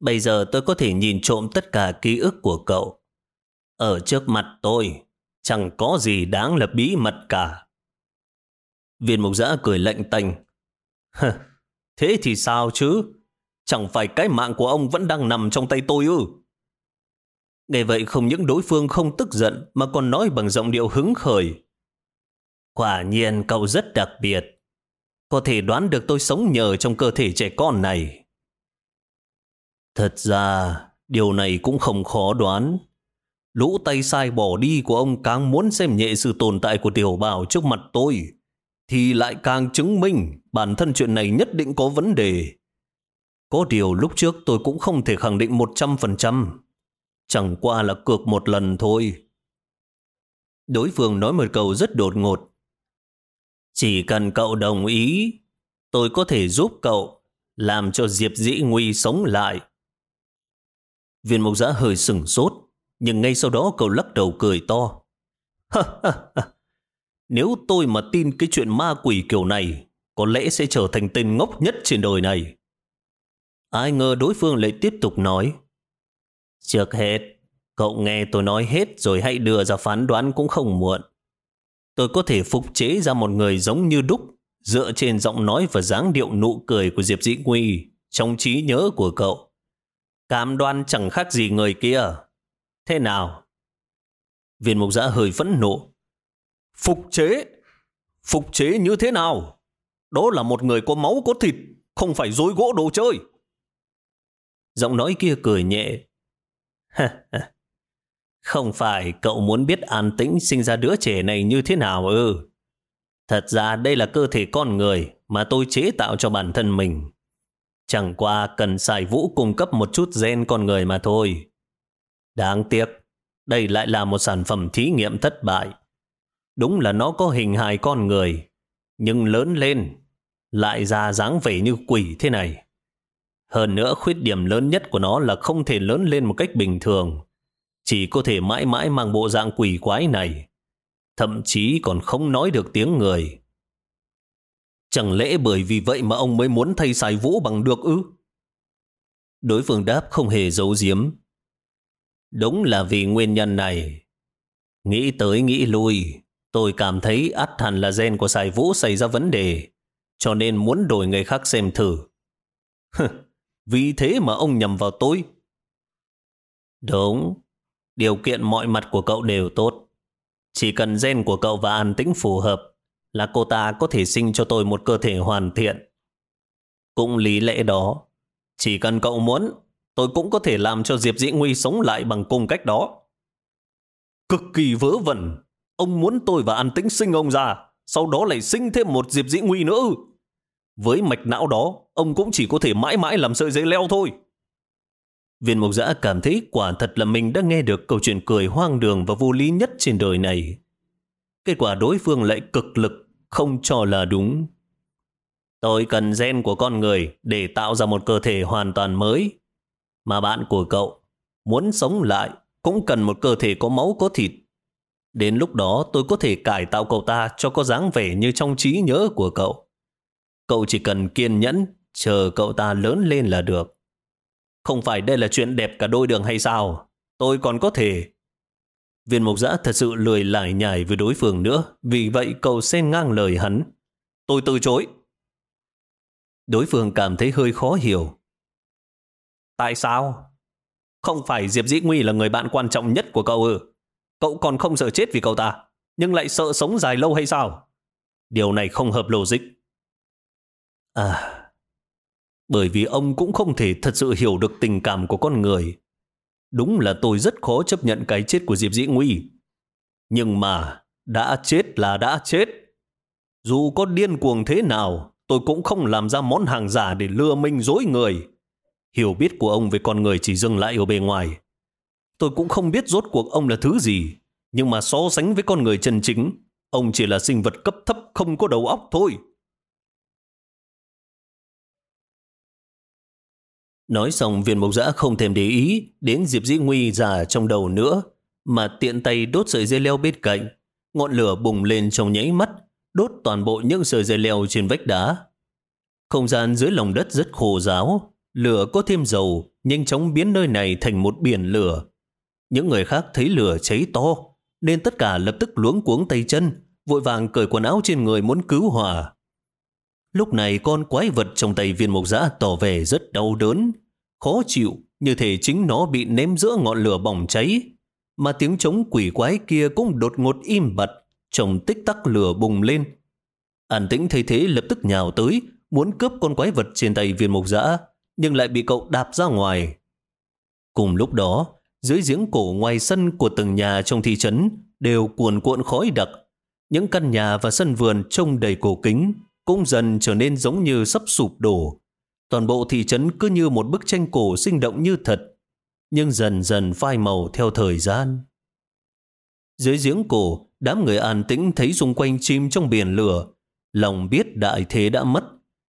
[SPEAKER 1] Bây giờ tôi có thể nhìn trộm tất cả ký ức của cậu. Ở trước mặt tôi, chẳng có gì đáng là bí mật cả. Viên mục giã cười lạnh tanh. Thế thì sao chứ? Chẳng phải cái mạng của ông vẫn đang nằm trong tay tôi ư? Nghe vậy không những đối phương không tức giận mà còn nói bằng giọng điệu hứng khởi. Quả nhiên cậu rất đặc biệt. Có thể đoán được tôi sống nhờ trong cơ thể trẻ con này. Thật ra, điều này cũng không khó đoán. Lũ tay sai bỏ đi của ông càng muốn xem nhẹ sự tồn tại của tiểu bảo trước mặt tôi, thì lại càng chứng minh bản thân chuyện này nhất định có vấn đề. Có điều lúc trước tôi cũng không thể khẳng định 100%. Chẳng qua là cược một lần thôi. Đối phương nói một câu rất đột ngột. Chỉ cần cậu đồng ý, tôi có thể giúp cậu làm cho Diệp Dĩ Nguy sống lại. Viên mộc giã hơi sừng sốt, nhưng ngay sau đó cậu lắc đầu cười to. Nếu tôi mà tin cái chuyện ma quỷ kiểu này, có lẽ sẽ trở thành tên ngốc nhất trên đời này. Ai ngờ đối phương lại tiếp tục nói. Trước hết, cậu nghe tôi nói hết rồi hãy đưa ra phán đoán cũng không muộn. Tôi có thể phục chế ra một người giống như đúc dựa trên giọng nói và dáng điệu nụ cười của Diệp Dĩ Nguy trong trí nhớ của cậu. Cam đoan chẳng khác gì người kia. Thế nào? Viên mục giã hơi phẫn nộ. Phục chế? Phục chế như thế nào? Đó là một người có máu có thịt, không phải dối gỗ đồ chơi. Giọng nói kia cười nhẹ. ha ha không phải cậu muốn biết an tĩnh sinh ra đứa trẻ này như thế nào ư? Thật ra đây là cơ thể con người mà tôi chế tạo cho bản thân mình. Chẳng qua cần xài vũ cung cấp một chút gen con người mà thôi. Đáng tiếc, đây lại là một sản phẩm thí nghiệm thất bại. Đúng là nó có hình hài con người, nhưng lớn lên lại ra dáng vẻ như quỷ thế này. Hơn nữa khuyết điểm lớn nhất của nó là không thể lớn lên một cách bình thường. Chỉ có thể mãi mãi mang bộ dạng quỷ quái này. Thậm chí còn không nói được tiếng người. Chẳng lẽ bởi vì vậy mà ông mới muốn thay xài vũ bằng được ư? Đối phương đáp không hề giấu giếm. Đúng là vì nguyên nhân này. Nghĩ tới nghĩ lui, tôi cảm thấy ắt hẳn là gen của xài vũ xảy ra vấn đề, cho nên muốn đổi người khác xem thử. vì thế mà ông nhầm vào tôi. Đúng, điều kiện mọi mặt của cậu đều tốt. Chỉ cần gen của cậu và an tĩnh phù hợp, là cô ta có thể sinh cho tôi một cơ thể hoàn thiện. Cũng lý lẽ đó, chỉ cần cậu muốn, tôi cũng có thể làm cho Diệp Dĩ Nguy sống lại bằng cùng cách đó. Cực kỳ vớ vẩn, ông muốn tôi và An Tĩnh sinh ông ra, sau đó lại sinh thêm một Diệp Dĩ Nguy nữa. Với mạch não đó, ông cũng chỉ có thể mãi mãi làm sợi dây leo thôi. Viên mộc giã cảm thấy quả thật là mình đã nghe được câu chuyện cười hoang đường và vô lý nhất trên đời này. Kết quả đối phương lại cực lực không cho là đúng. Tôi cần gen của con người để tạo ra một cơ thể hoàn toàn mới. Mà bạn của cậu muốn sống lại cũng cần một cơ thể có máu có thịt. Đến lúc đó tôi có thể cải tạo cậu ta cho có dáng vẻ như trong trí nhớ của cậu. Cậu chỉ cần kiên nhẫn, chờ cậu ta lớn lên là được. Không phải đây là chuyện đẹp cả đôi đường hay sao? Tôi còn có thể Viên mục giã thật sự lười lại nhảy với đối phương nữa, vì vậy cậu xen ngang lời hắn. Tôi từ chối. Đối phương cảm thấy hơi khó hiểu. Tại sao? Không phải Diệp Dĩ Nguy là người bạn quan trọng nhất của cậu ư? Cậu còn không sợ chết vì cậu ta, nhưng lại sợ sống dài lâu hay sao? Điều này không hợp logic. À, bởi vì ông cũng không thể thật sự hiểu được tình cảm của con người. Đúng là tôi rất khó chấp nhận cái chết của Diệp Dĩ Nguy. Nhưng mà, đã chết là đã chết. Dù có điên cuồng thế nào, tôi cũng không làm ra món hàng giả để lừa mình dối người. Hiểu biết của ông về con người chỉ dừng lại ở bề ngoài. Tôi cũng không biết rốt cuộc ông là thứ gì, nhưng mà so sánh với con người chân chính, ông chỉ là sinh vật cấp thấp không có đầu óc thôi. Nói xong viên mộc giã không thèm để ý đến Diệp Dĩ Nguy già trong đầu nữa, mà tiện tay đốt sợi dây leo bên cạnh. Ngọn lửa bùng lên trong nháy mắt, đốt toàn bộ những sợi dây leo trên vách đá. Không gian dưới lòng đất rất khô ráo, lửa có thêm dầu, nhanh chóng biến nơi này thành một biển lửa. Những người khác thấy lửa cháy to, nên tất cả lập tức luống cuống tay chân, vội vàng cởi quần áo trên người muốn cứu hỏa. Lúc này con quái vật trong tay viên mộc giã tỏ vẻ rất đau đớn, khó chịu, như thể chính nó bị ném giữa ngọn lửa bỏng cháy. Mà tiếng trống quỷ quái kia cũng đột ngột im bặt, trong tích tắc lửa bùng lên. An tĩnh thấy thế lập tức nhào tới, muốn cướp con quái vật trên tay viên mộc giã, nhưng lại bị cậu đạp ra ngoài, Cùng lúc đó, dưới giếng cổ ngoài sân của từng nhà trong thị trấn đều cuồn cuộn khói đặc. Những căn nhà và sân vườn trông đầy cổ kính cũng dần trở nên giống như sắp sụp đổ. Toàn bộ thị trấn cứ như một bức tranh cổ sinh động như thật, nhưng dần dần phai màu theo thời gian. Dưới giếng cổ, đám người an tĩnh thấy xung quanh chim trong biển lửa. Lòng biết đại thế đã mất,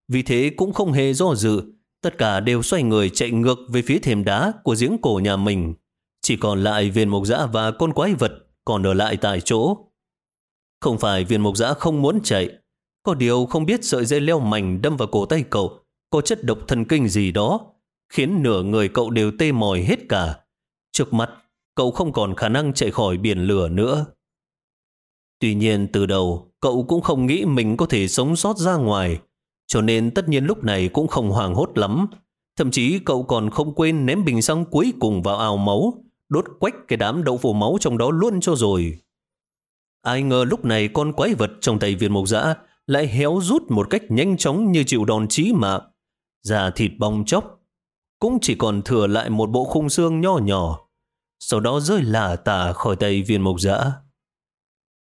[SPEAKER 1] vì thế cũng không hề do dự. Tất cả đều xoay người chạy ngược về phía thềm đá của giếng cổ nhà mình. Chỉ còn lại viên mộc dã và con quái vật còn ở lại tại chỗ. Không phải viên mộc dã không muốn chạy, có điều không biết sợi dây leo mảnh đâm vào cổ tay cậu có chất độc thần kinh gì đó, khiến nửa người cậu đều tê mỏi hết cả. Trước mắt, cậu không còn khả năng chạy khỏi biển lửa nữa. Tuy nhiên từ đầu, cậu cũng không nghĩ mình có thể sống sót ra ngoài, cho nên tất nhiên lúc này cũng không hoàng hốt lắm. Thậm chí cậu còn không quên ném bình xăng cuối cùng vào ao máu, đốt quách cái đám đậu phủ máu trong đó luôn cho rồi. Ai ngờ lúc này con quái vật trong tay viên mộc dã lại héo rút một cách nhanh chóng như chịu đòn chí mạng. Da thịt bong chóc, cũng chỉ còn thừa lại một bộ khung xương nho nhỏ, sau đó rơi lả tả khỏi tay viên mộc dã.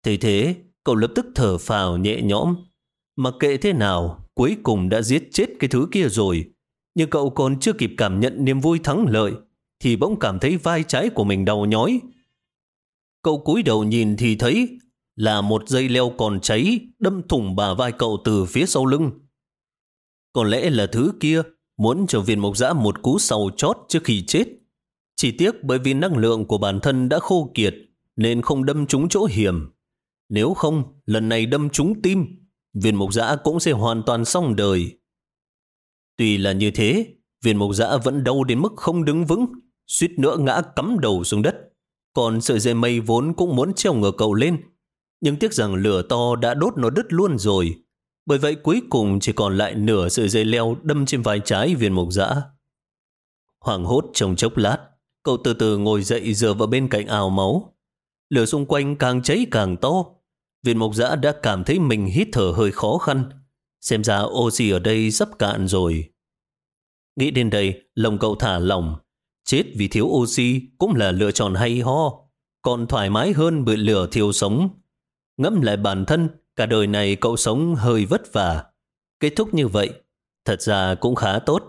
[SPEAKER 1] Thế thế, cậu lập tức thở phào nhẹ nhõm. Mặc kệ thế nào, cuối cùng đã giết chết cái thứ kia rồi. Nhưng cậu còn chưa kịp cảm nhận niềm vui thắng lợi, thì bỗng cảm thấy vai trái của mình đau nhói. Cậu cúi đầu nhìn thì thấy là một dây leo còn cháy đâm thủng bà vai cậu từ phía sau lưng. Có lẽ là thứ kia muốn cho viên mộc dã một cú sầu chót trước khi chết. Chỉ tiếc bởi vì năng lượng của bản thân đã khô kiệt nên không đâm trúng chỗ hiểm. Nếu không, lần này đâm trúng tim, viên mộc dã cũng sẽ hoàn toàn xong đời. Tuy là như thế, viên mộc dã vẫn đau đến mức không đứng vững, suýt nữa ngã cắm đầu xuống đất. Còn sợi dây mây vốn cũng muốn treo ngửa cậu lên, nhưng tiếc rằng lửa to đã đốt nó đứt luôn rồi. Bởi vậy cuối cùng chỉ còn lại nửa sợi dây leo đâm trên vai trái viên mộc dã. Hoàng hốt trong chốc lát, cậu từ từ ngồi dậy dựa vào bên cạnh ào máu. Lửa xung quanh càng cháy càng to. Viên mộc dã đã cảm thấy mình hít thở hơi khó khăn. Xem ra oxy ở đây sắp cạn rồi. Nghĩ đến đây, lòng cậu thả lỏng. Chết vì thiếu oxy cũng là lựa chọn hay ho. Còn thoải mái hơn bị lửa thiêu sống. Ngẫm lại bản thân, cả đời này cậu sống hơi vất vả. Kết thúc như vậy, thật ra cũng khá tốt.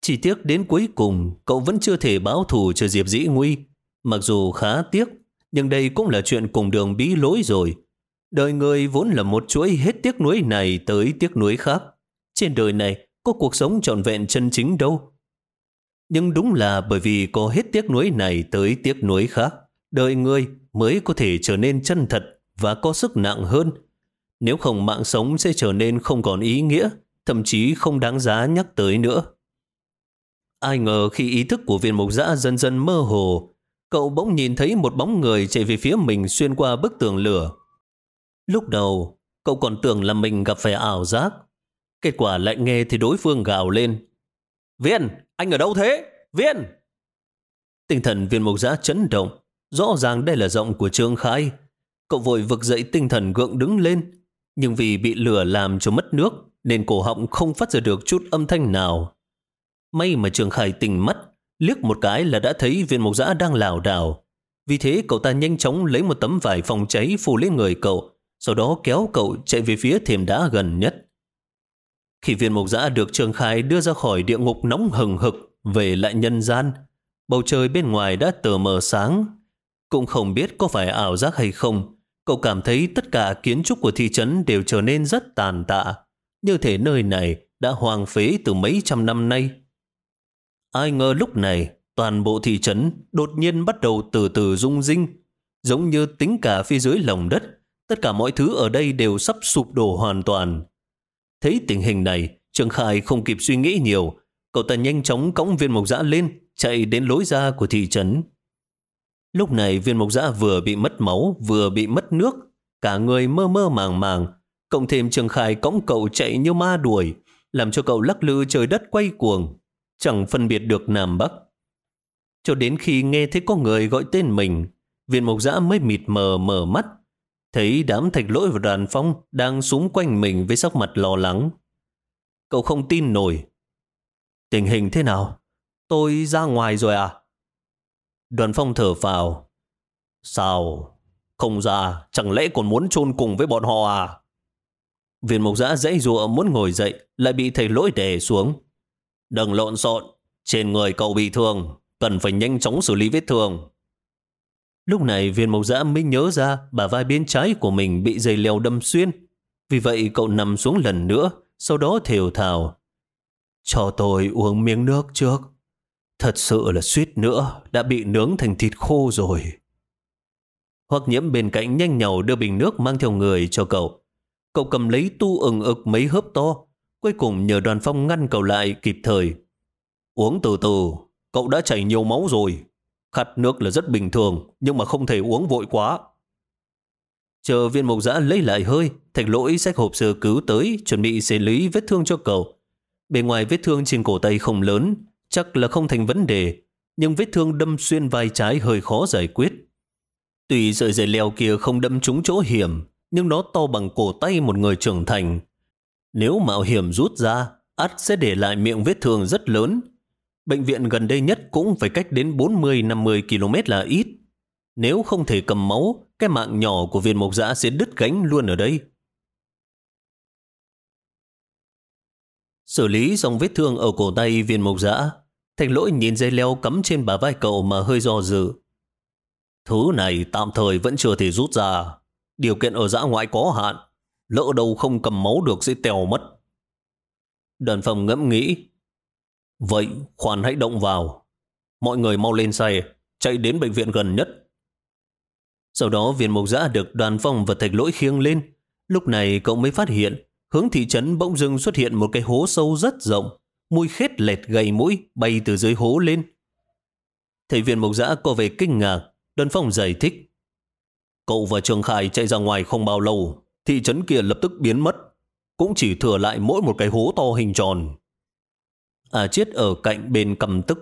[SPEAKER 1] Chỉ tiếc đến cuối cùng, cậu vẫn chưa thể báo thù cho Diệp Dĩ Nguy. Mặc dù khá tiếc, nhưng đây cũng là chuyện cùng đường bí lối rồi. Đời người vốn là một chuỗi hết tiếc nuối này tới tiếc nuối khác. Trên đời này có cuộc sống trọn vẹn chân chính đâu. Nhưng đúng là bởi vì có hết tiếc nuối này tới tiếc nuối khác, đời người mới có thể trở nên chân thật và có sức nặng hơn. Nếu không mạng sống sẽ trở nên không còn ý nghĩa, thậm chí không đáng giá nhắc tới nữa. Ai ngờ khi ý thức của viên mục giã dần dần mơ hồ, cậu bỗng nhìn thấy một bóng người chạy về phía mình xuyên qua bức tường lửa. Lúc đầu, cậu còn tưởng là mình gặp phải ảo giác. Kết quả lại nghe thì đối phương gào lên. Viên, anh ở đâu thế? Viên! Tinh thần viên mục giã chấn động. Rõ ràng đây là giọng của Trương Khai. Cậu vội vực dậy tinh thần gượng đứng lên. Nhưng vì bị lửa làm cho mất nước, nên cổ họng không phát ra được chút âm thanh nào. May mà Trường Khải tỉnh mắt, liếc một cái là đã thấy viên mộc giã đang lảo đảo. Vì thế cậu ta nhanh chóng lấy một tấm vải phòng cháy phủ lên người cậu, sau đó kéo cậu chạy về phía thềm đá gần nhất. Khi viên mộc giã được Trường Khải đưa ra khỏi địa ngục nóng hừng hực về lại nhân gian, bầu trời bên ngoài đã tờ mờ sáng. Cũng không biết có phải ảo giác hay không, cậu cảm thấy tất cả kiến trúc của thị trấn đều trở nên rất tàn tạ. Như thể nơi này đã hoang phế từ mấy trăm năm nay. Ai ngờ lúc này, toàn bộ thị trấn đột nhiên bắt đầu từ từ rung rinh, giống như tính cả phía dưới lòng đất, tất cả mọi thứ ở đây đều sắp sụp đổ hoàn toàn. Thấy tình hình này, Trương Khai không kịp suy nghĩ nhiều, cậu ta nhanh chóng cõng viên mộc dã lên, chạy đến lối ra của thị trấn. Lúc này viên mộc dã vừa bị mất máu, vừa bị mất nước, cả người mơ mơ màng màng, cộng thêm trường Khai cõng cậu chạy như ma đuổi, làm cho cậu lắc lư trời đất quay cuồng chẳng phân biệt được Nam Bắc. Cho đến khi nghe thấy có người gọi tên mình, viên mộc giã mới mịt mờ mở mắt, thấy đám thạch lỗi và đoàn phong đang súng quanh mình với sắc mặt lo lắng. Cậu không tin nổi. Tình hình thế nào? Tôi ra ngoài rồi à? Đoàn phong thở vào. Sao? Không ra, chẳng lẽ còn muốn chôn cùng với bọn họ à? Viên mục giã dãy rụa muốn ngồi dậy, lại bị thầy lỗi đè xuống. Đừng lộn xộn, trên người cậu bị thương, cần phải nhanh chóng xử lý vết thương. Lúc này viên mộc giã mới nhớ ra bà vai bên trái của mình bị dây leo đâm xuyên. Vì vậy cậu nằm xuống lần nữa, sau đó thều thào. Cho tôi uống miếng nước trước. Thật sự là suýt nữa đã bị nướng thành thịt khô rồi. Hoặc nhiễm bên cạnh nhanh nhàu đưa bình nước mang theo người cho cậu. Cậu cầm lấy tu ừng ực mấy hớp to. Cuối cùng nhờ đoàn phong ngăn cậu lại kịp thời. Uống từ từ, cậu đã chảy nhiều máu rồi. Khát nước là rất bình thường, nhưng mà không thể uống vội quá. Chờ viên mộc giã lấy lại hơi, thạch lỗi xách hộp sơ cứu tới, chuẩn bị xử lý vết thương cho cậu. Bên ngoài vết thương trên cổ tay không lớn, chắc là không thành vấn đề, nhưng vết thương đâm xuyên vai trái hơi khó giải quyết. Tuy sợi dây leo kia không đâm trúng chỗ hiểm, nhưng nó to bằng cổ tay một người trưởng thành. Nếu mạo hiểm rút ra, ắt sẽ để lại miệng vết thương rất lớn, Bệnh viện gần đây nhất cũng phải cách đến 40-50 km là ít. Nếu không thể cầm máu, cái mạng nhỏ của viên mộc giã sẽ đứt gánh luôn ở đây. Xử lý dòng vết thương ở cổ tay viên mộc giã, thành lỗi nhìn dây leo cắm trên bả vai cậu mà hơi do dự. Thứ này tạm thời vẫn chưa thể rút ra. Điều kiện ở dã ngoại có hạn. Lỡ đâu không cầm máu được sẽ tèo mất. Đoàn phòng ngẫm nghĩ, Vậy khoan hãy động vào. Mọi người mau lên xe, chạy đến bệnh viện gần nhất. Sau đó viên mộc giã được đoàn phòng và thạch lỗi khiêng lên. Lúc này cậu mới phát hiện hướng thị trấn bỗng dưng xuất hiện một cái hố sâu rất rộng. Mùi khét lẹt gầy mũi bay từ dưới hố lên. Thầy viên mộc giã có vẻ kinh ngạc. đơn phong giải thích. Cậu và Trường Khải chạy ra ngoài không bao lâu. Thị trấn kia lập tức biến mất. Cũng chỉ thừa lại mỗi một cái hố to hình tròn à, chết ở cạnh bên cầm tức.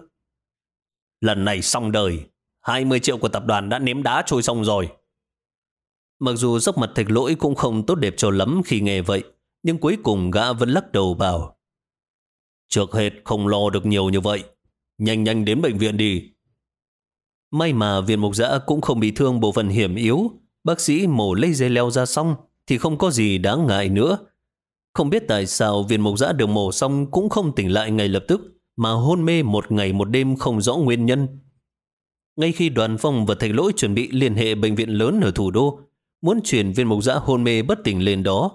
[SPEAKER 1] Lần này xong đời, 20 triệu của tập đoàn đã ném đá trôi xong rồi. Mặc dù sắc mặt thạch lỗi cũng không tốt đẹp cho lắm khi nghe vậy, nhưng cuối cùng gã vẫn lắc đầu bảo. Trước hết không lo được nhiều như vậy, nhanh nhanh đến bệnh viện đi. May mà viên mục giã cũng không bị thương bộ phận hiểm yếu, bác sĩ mổ lấy dây leo ra xong thì không có gì đáng ngại nữa, không biết tại sao viên mục giã được mổ xong cũng không tỉnh lại ngay lập tức, mà hôn mê một ngày một đêm không rõ nguyên nhân. Ngay khi đoàn phong và thạch lỗi chuẩn bị liên hệ bệnh viện lớn ở thủ đô, muốn chuyển viên mục giã hôn mê bất tỉnh lên đó,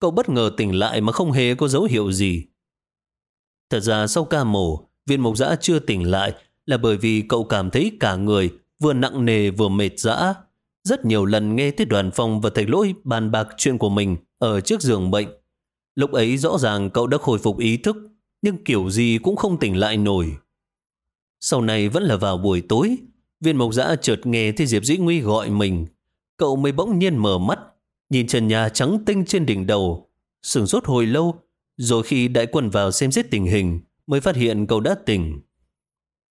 [SPEAKER 1] cậu bất ngờ tỉnh lại mà không hề có dấu hiệu gì. Thật ra sau ca mổ, viên mộc dã chưa tỉnh lại là bởi vì cậu cảm thấy cả người vừa nặng nề vừa mệt dã. Rất nhiều lần nghe thấy đoàn phong và thạch lỗi bàn bạc chuyện của mình ở trước giường bệnh, Lúc ấy rõ ràng cậu đã khôi phục ý thức, nhưng kiểu gì cũng không tỉnh lại nổi. Sau này vẫn là vào buổi tối, viên mộc dã chợt nghe thấy Diệp Dĩ Nguy gọi mình. Cậu mới bỗng nhiên mở mắt, nhìn trần nhà trắng tinh trên đỉnh đầu, sửng sốt hồi lâu, rồi khi đại quân vào xem xét tình hình, mới phát hiện cậu đã tỉnh.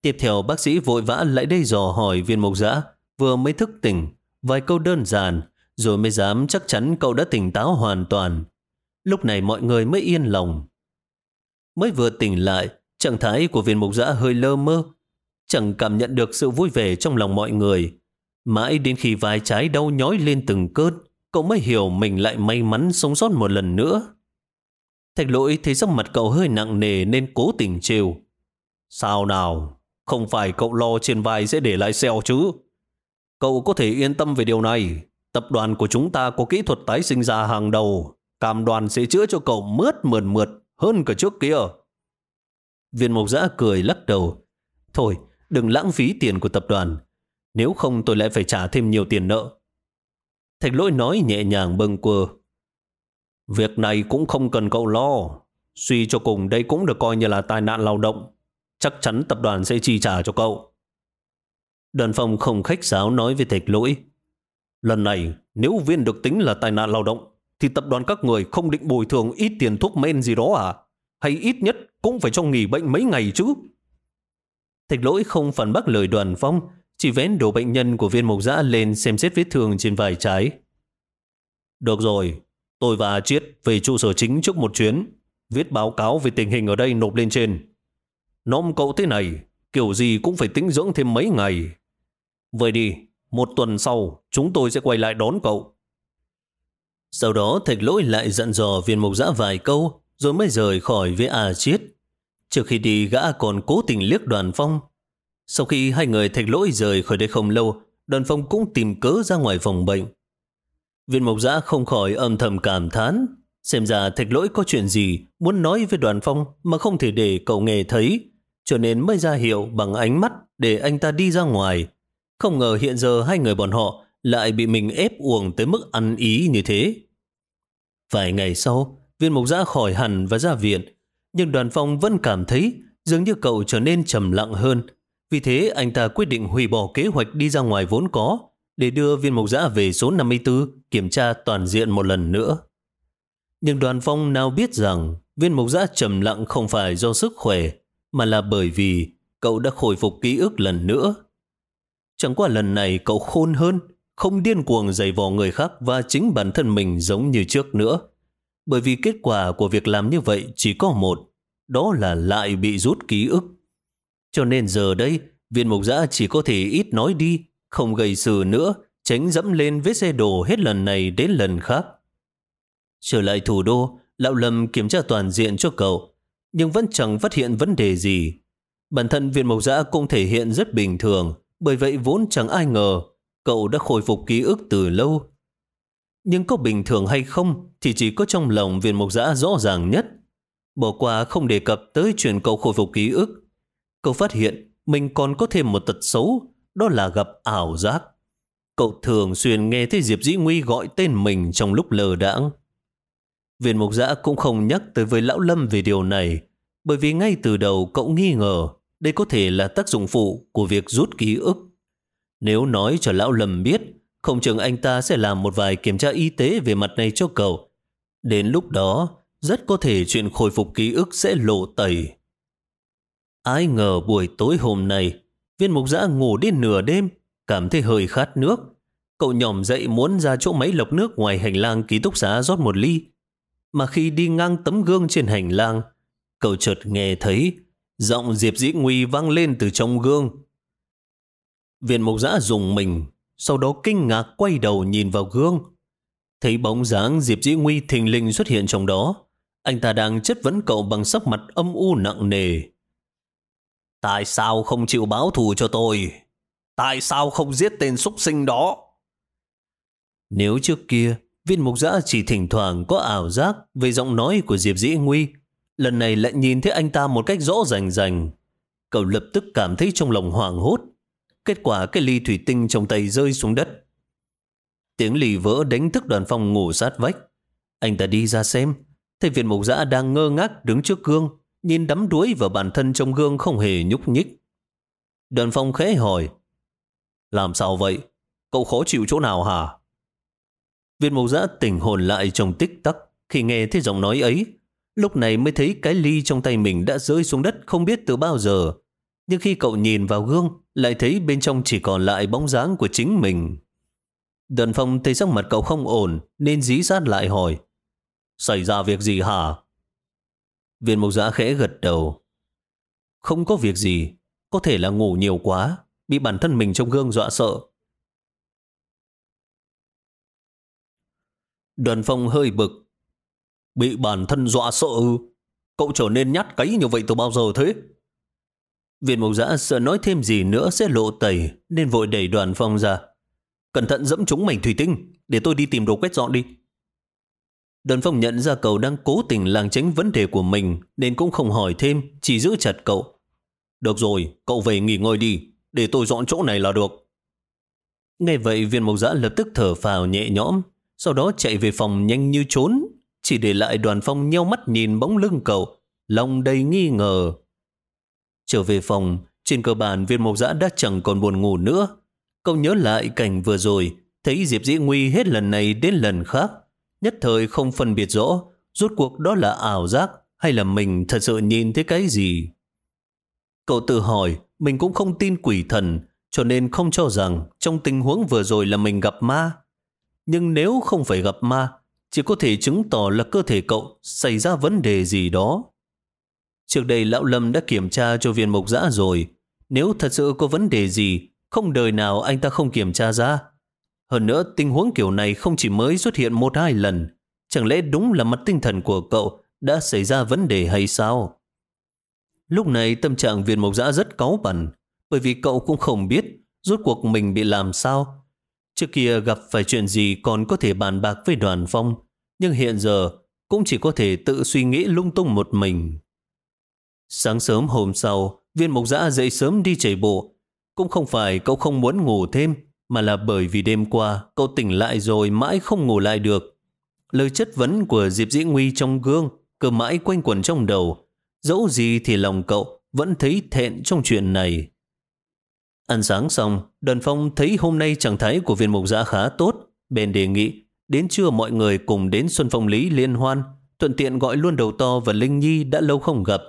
[SPEAKER 1] Tiếp theo bác sĩ vội vã lại đây dò hỏi viên mộc giã, vừa mới thức tỉnh, vài câu đơn giản, rồi mới dám chắc chắn cậu đã tỉnh táo hoàn toàn. Lúc này mọi người mới yên lòng. Mới vừa tỉnh lại, trạng thái của viên mục giã hơi lơ mơ, chẳng cảm nhận được sự vui vẻ trong lòng mọi người. Mãi đến khi vai trái đau nhói lên từng cơn, cậu mới hiểu mình lại may mắn sống sót một lần nữa. Thạch lỗi thấy sắc mặt cậu hơi nặng nề nên cố tình trêu. Sao nào? Không phải cậu lo trên vai sẽ để lại xeo chứ? Cậu có thể yên tâm về điều này. Tập đoàn của chúng ta có kỹ thuật tái sinh ra hàng đầu. Cam đoàn sẽ chữa cho cậu mướt mượt mượt hơn cả trước kia. Viên mộc giã cười lắc đầu. Thôi, đừng lãng phí tiền của tập đoàn. Nếu không tôi lại phải trả thêm nhiều tiền nợ. Thạch lỗi nói nhẹ nhàng bâng quơ. Việc này cũng không cần cậu lo. Suy cho cùng đây cũng được coi như là tai nạn lao động. Chắc chắn tập đoàn sẽ chi trả cho cậu. Đoàn phòng không khách sáo nói với thạch lỗi. Lần này, nếu viên được tính là tai nạn lao động, thì tập đoàn các người không định bồi thường ít tiền thuốc men gì đó à? Hay ít nhất cũng phải cho nghỉ bệnh mấy ngày chứ? Thạch lỗi không phản bác lời đoàn phong, chỉ vén đồ bệnh nhân của viên mộc dã lên xem xét vết thương trên vài trái. Được rồi, tôi và Chiết về trụ sở chính trước một chuyến, viết báo cáo về tình hình ở đây nộp lên trên. Nôm cậu thế này,
[SPEAKER 2] kiểu gì cũng phải tĩnh dưỡng thêm mấy ngày. Vậy đi, một tuần sau, chúng tôi sẽ quay lại đón cậu.
[SPEAKER 1] Sau đó thạch lỗi lại dặn dò viên mục giã vài câu, rồi mới rời khỏi với A Chiết. Trước khi đi gã còn cố tình liếc đoàn phong. Sau khi hai người thạch lỗi rời khỏi đây không lâu, đoàn phong cũng tìm cớ ra ngoài phòng bệnh. Viên mộc giã không khỏi âm thầm cảm thán. Xem ra thạch lỗi có chuyện gì muốn nói với đoàn phong mà không thể để cậu nghe thấy, cho nên mới ra hiệu bằng ánh mắt để anh ta đi ra ngoài. Không ngờ hiện giờ hai người bọn họ lại bị mình ép uổng tới mức ăn ý như thế. Vài ngày sau, viên Mộc giã khỏi hẳn và ra viện, nhưng đoàn phong vẫn cảm thấy dường như cậu trở nên trầm lặng hơn. Vì thế anh ta quyết định hủy bỏ kế hoạch đi ra ngoài vốn có để đưa viên mộc giã về số 54 kiểm tra toàn diện một lần nữa. Nhưng đoàn phong nào biết rằng viên mộc giã trầm lặng không phải do sức khỏe, mà là bởi vì cậu đã khôi phục ký ức lần nữa. Chẳng qua lần này cậu khôn hơn, không điên cuồng giày vò người khác và chính bản thân mình giống như trước nữa. Bởi vì kết quả của việc làm như vậy chỉ có một, đó là lại bị rút ký ức. Cho nên giờ đây, viên mục giã chỉ có thể ít nói đi, không gây sự nữa, tránh dẫm lên vết xe đổ hết lần này đến lần khác. Trở lại thủ đô, Lão Lâm kiểm tra toàn diện cho cậu, nhưng vẫn chẳng phát hiện vấn đề gì. Bản thân viên mộc giã cũng thể hiện rất bình thường, bởi vậy vốn chẳng ai ngờ cậu đã khôi phục ký ức từ lâu. Nhưng có bình thường hay không thì chỉ có trong lòng viên mộc giã rõ ràng nhất. Bỏ qua không đề cập tới chuyện cậu khôi phục ký ức. Cậu phát hiện mình còn có thêm một tật xấu, đó là gặp ảo giác. Cậu thường xuyên nghe thấy Diệp Dĩ Nguy gọi tên mình trong lúc lờ đãng. Viên mục giã cũng không nhắc tới với Lão Lâm về điều này, bởi vì ngay từ đầu cậu nghi ngờ đây có thể là tác dụng phụ của việc rút ký ức. Nếu nói cho Lão Lâm biết, không chừng anh ta sẽ làm một vài kiểm tra y tế về mặt này cho cậu. Đến lúc đó, rất có thể chuyện khôi phục ký ức sẽ lộ tẩy. Ai ngờ buổi tối hôm nay, viên mục giã ngủ đến nửa đêm, cảm thấy hơi khát nước. Cậu nhỏm dậy muốn ra chỗ máy lọc nước ngoài hành lang ký túc xá rót một ly. Mà khi đi ngang tấm gương trên hành lang, cậu chợt nghe thấy giọng Diệp Dĩ Nguy vang lên từ trong gương. Viên mục giã dùng mình, sau đó kinh ngạc quay đầu nhìn vào gương. Thấy bóng dáng Diệp Dĩ Nguy thình lình xuất hiện trong đó. Anh ta đang chất vấn cậu bằng sắc mặt âm u nặng nề. Tại sao không chịu báo thù cho tôi? Tại sao không giết tên súc sinh đó? Nếu trước kia, viên mục giã chỉ thỉnh thoảng có ảo giác về giọng nói của Diệp Dĩ Nguy, lần này lại nhìn thấy anh ta một cách rõ rành rành. Cậu lập tức cảm thấy trong lòng hoảng hốt. Kết quả cái ly thủy tinh trong tay rơi xuống đất. Tiếng lì vỡ đánh thức đoàn phòng ngủ sát vách. Anh ta đi ra xem, thấy viên mục giã đang ngơ ngác đứng trước gương, nhìn đắm đuối vào bản thân trong gương không hề nhúc nhích. Đoàn phong khẽ hỏi, làm sao vậy? Cậu khó chịu chỗ nào hả? Viên mộc giã tỉnh hồn lại trong tích tắc khi nghe thấy giọng nói ấy. Lúc này mới thấy cái ly trong tay mình đã rơi xuống đất không biết từ bao giờ. Nhưng khi cậu nhìn vào gương, lại thấy bên trong chỉ còn lại bóng dáng của chính mình. Đoàn phong thấy sắc mặt cậu không ổn, nên dí sát lại hỏi. Xảy ra việc gì hả? Viên mục giã khẽ gật đầu. Không có việc gì, có thể là ngủ nhiều quá, bị bản thân mình trong gương dọa sợ. Đoàn phong hơi bực. Bị bản thân dọa sợ ư? Cậu trở nên nhát cấy như vậy từ bao giờ thế? Viên mục giã sợ nói thêm gì nữa sẽ lộ tẩy, nên vội đẩy đoàn phong ra. Cẩn thận dẫm trúng mảnh thủy tinh, để tôi đi tìm đồ quét dọn đi. Đoàn phong nhận ra cậu đang cố tình làng tránh vấn đề của mình, nên cũng không hỏi thêm, chỉ giữ chặt cậu. Được rồi, cậu về nghỉ ngơi đi, để tôi dọn chỗ này là được. Nghe vậy viên mộc giã lập tức thở phào nhẹ nhõm, sau đó chạy về phòng nhanh như trốn, chỉ để lại đoàn phong nheo mắt nhìn bóng lưng cậu, lòng đầy nghi ngờ. Trở về phòng, trên cơ bản viên mộc giã đã chẳng còn buồn ngủ nữa. Cậu nhớ lại cảnh vừa rồi, thấy Diệp Dĩ Nguy hết lần này đến lần khác, nhất thời không phân biệt rõ, rốt cuộc đó là ảo giác hay là mình thật sự nhìn thấy cái gì. Cậu tự hỏi, mình cũng không tin quỷ thần, cho nên không cho rằng trong tình huống vừa rồi là mình gặp ma. Nhưng nếu không phải gặp ma, chỉ có thể chứng tỏ là cơ thể cậu xảy ra vấn đề gì đó. Trước đây Lão Lâm đã kiểm tra cho viên mộc dã rồi, Nếu thật sự có vấn đề gì, không đời nào anh ta không kiểm tra ra. Hơn nữa, tình huống kiểu này không chỉ mới xuất hiện một hai lần. Chẳng lẽ đúng là mặt tinh thần của cậu đã xảy ra vấn đề hay sao? Lúc này tâm trạng viên mộc giã rất cáu bẩn, bởi vì cậu cũng không biết rốt cuộc mình bị làm sao. Trước kia gặp phải chuyện gì còn có thể bàn bạc với đoàn phong, nhưng hiện giờ cũng chỉ có thể tự suy nghĩ lung tung một mình. Sáng sớm hôm sau, viên mộc giã dậy sớm đi chạy bộ. Cũng không phải cậu không muốn ngủ thêm, mà là bởi vì đêm qua cậu tỉnh lại rồi mãi không ngủ lại được. Lời chất vấn của Diệp Dĩ Nguy trong gương cứ mãi quanh quẩn trong đầu. Dẫu gì thì lòng cậu vẫn thấy thẹn trong chuyện này. Ăn sáng xong, Đoàn Phong thấy hôm nay trạng thái của viên mục giã khá tốt. Bèn đề nghị, đến trưa mọi người cùng đến Xuân Phong Lý liên hoan, thuận tiện gọi luôn đầu to và Linh Nhi đã lâu không gặp.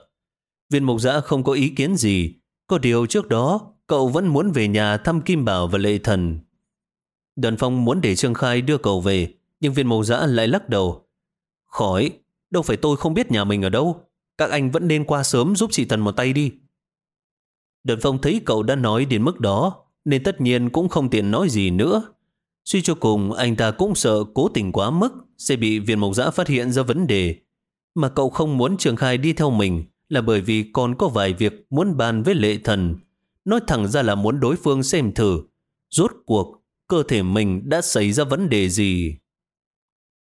[SPEAKER 1] Viên mục giã không có ý kiến gì, có điều trước đó cậu vẫn muốn về nhà thăm Kim Bảo và Lệ Thần. Đoàn Phong muốn để Trương Khai đưa cậu về, nhưng viên mục giã lại lắc đầu. Khỏi, đâu phải tôi không biết nhà mình ở đâu. Các anh vẫn nên qua sớm giúp chị Thần một tay đi. Đoàn Phong thấy cậu đã nói đến mức đó, nên tất nhiên cũng không tiện nói gì nữa. Suy cho cùng, anh ta cũng sợ cố tình quá mức sẽ bị viên mộc giã phát hiện ra vấn đề. Mà cậu không muốn Trường Khai đi theo mình là bởi vì còn có vài việc muốn bàn với lệ thần. Nói thẳng ra là muốn đối phương xem thử. Rốt cuộc, cơ thể mình đã xảy ra vấn đề gì?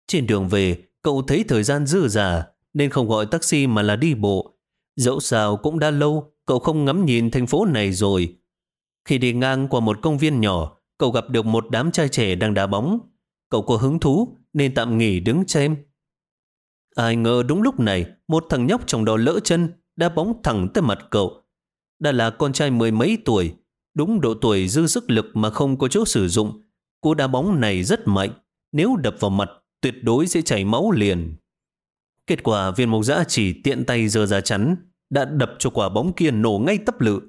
[SPEAKER 1] Trên đường về, cậu thấy thời gian dư giả nên không gọi taxi mà là đi bộ. Dẫu sao cũng đã lâu cậu không ngắm nhìn thành phố này rồi. Khi đi ngang qua một công viên nhỏ, cậu gặp được một đám trai trẻ đang đá bóng. Cậu có hứng thú nên tạm nghỉ đứng xem. Ai ngờ đúng lúc này, một thằng nhóc trong đó lỡ chân, đá bóng thẳng tới mặt cậu. Đã là con trai mười mấy tuổi, đúng độ tuổi dư sức lực mà không có chỗ sử dụng. Cú đá bóng này rất mạnh, nếu đập vào mặt, tuyệt đối sẽ chảy máu liền. Kết quả viên mộc giã chỉ tiện tay giơ ra chắn, đã đập cho quả bóng kia nổ ngay tấp lự.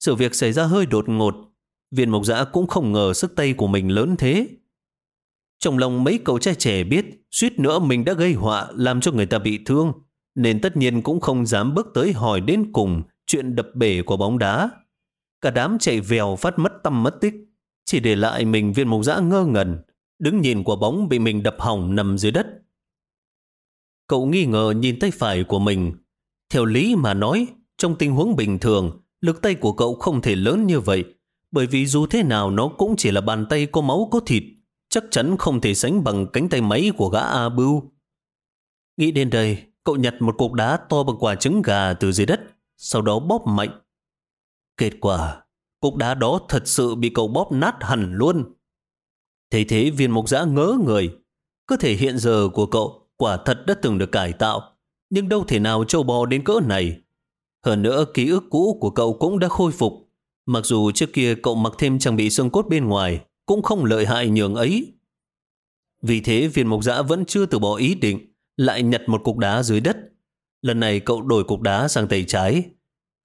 [SPEAKER 1] Sự việc xảy ra hơi đột ngột, viên mộc giã cũng không ngờ sức tay của mình lớn thế. Trong lòng mấy cậu trai trẻ biết suýt nữa mình đã gây họa làm cho người ta bị thương, nên tất nhiên cũng không dám bước tới hỏi đến cùng chuyện đập bể của bóng đá. Cả đám chạy vèo phát mất tâm mất tích, chỉ để lại mình viên mộc giã ngơ ngẩn, đứng nhìn quả bóng bị mình đập hỏng nằm dưới đất. Cậu nghi ngờ nhìn tay phải của mình theo lý mà nói, trong tình huống bình thường, lực tay của cậu không thể lớn như vậy, bởi vì dù thế nào nó cũng chỉ là bàn tay có máu có thịt, chắc chắn không thể sánh bằng cánh tay máy của gã A Bưu. Nghĩ đến đây, cậu nhặt một cục đá to bằng quả trứng gà từ dưới đất, sau đó bóp mạnh. Kết quả, cục đá đó thật sự bị cậu bóp nát hẳn luôn. Thế thế viên mục giã ngỡ người, cơ thể hiện giờ của cậu quả thật đã từng được cải tạo, nhưng đâu thể nào trâu bò đến cỡ này. Hơn nữa, ký ức cũ của cậu cũng đã khôi phục. Mặc dù trước kia cậu mặc thêm trang bị xương cốt bên ngoài, cũng không lợi hại nhường ấy. Vì thế viên mộc giã vẫn chưa từ bỏ ý định, lại nhặt một cục đá dưới đất. Lần này cậu đổi cục đá sang tay trái.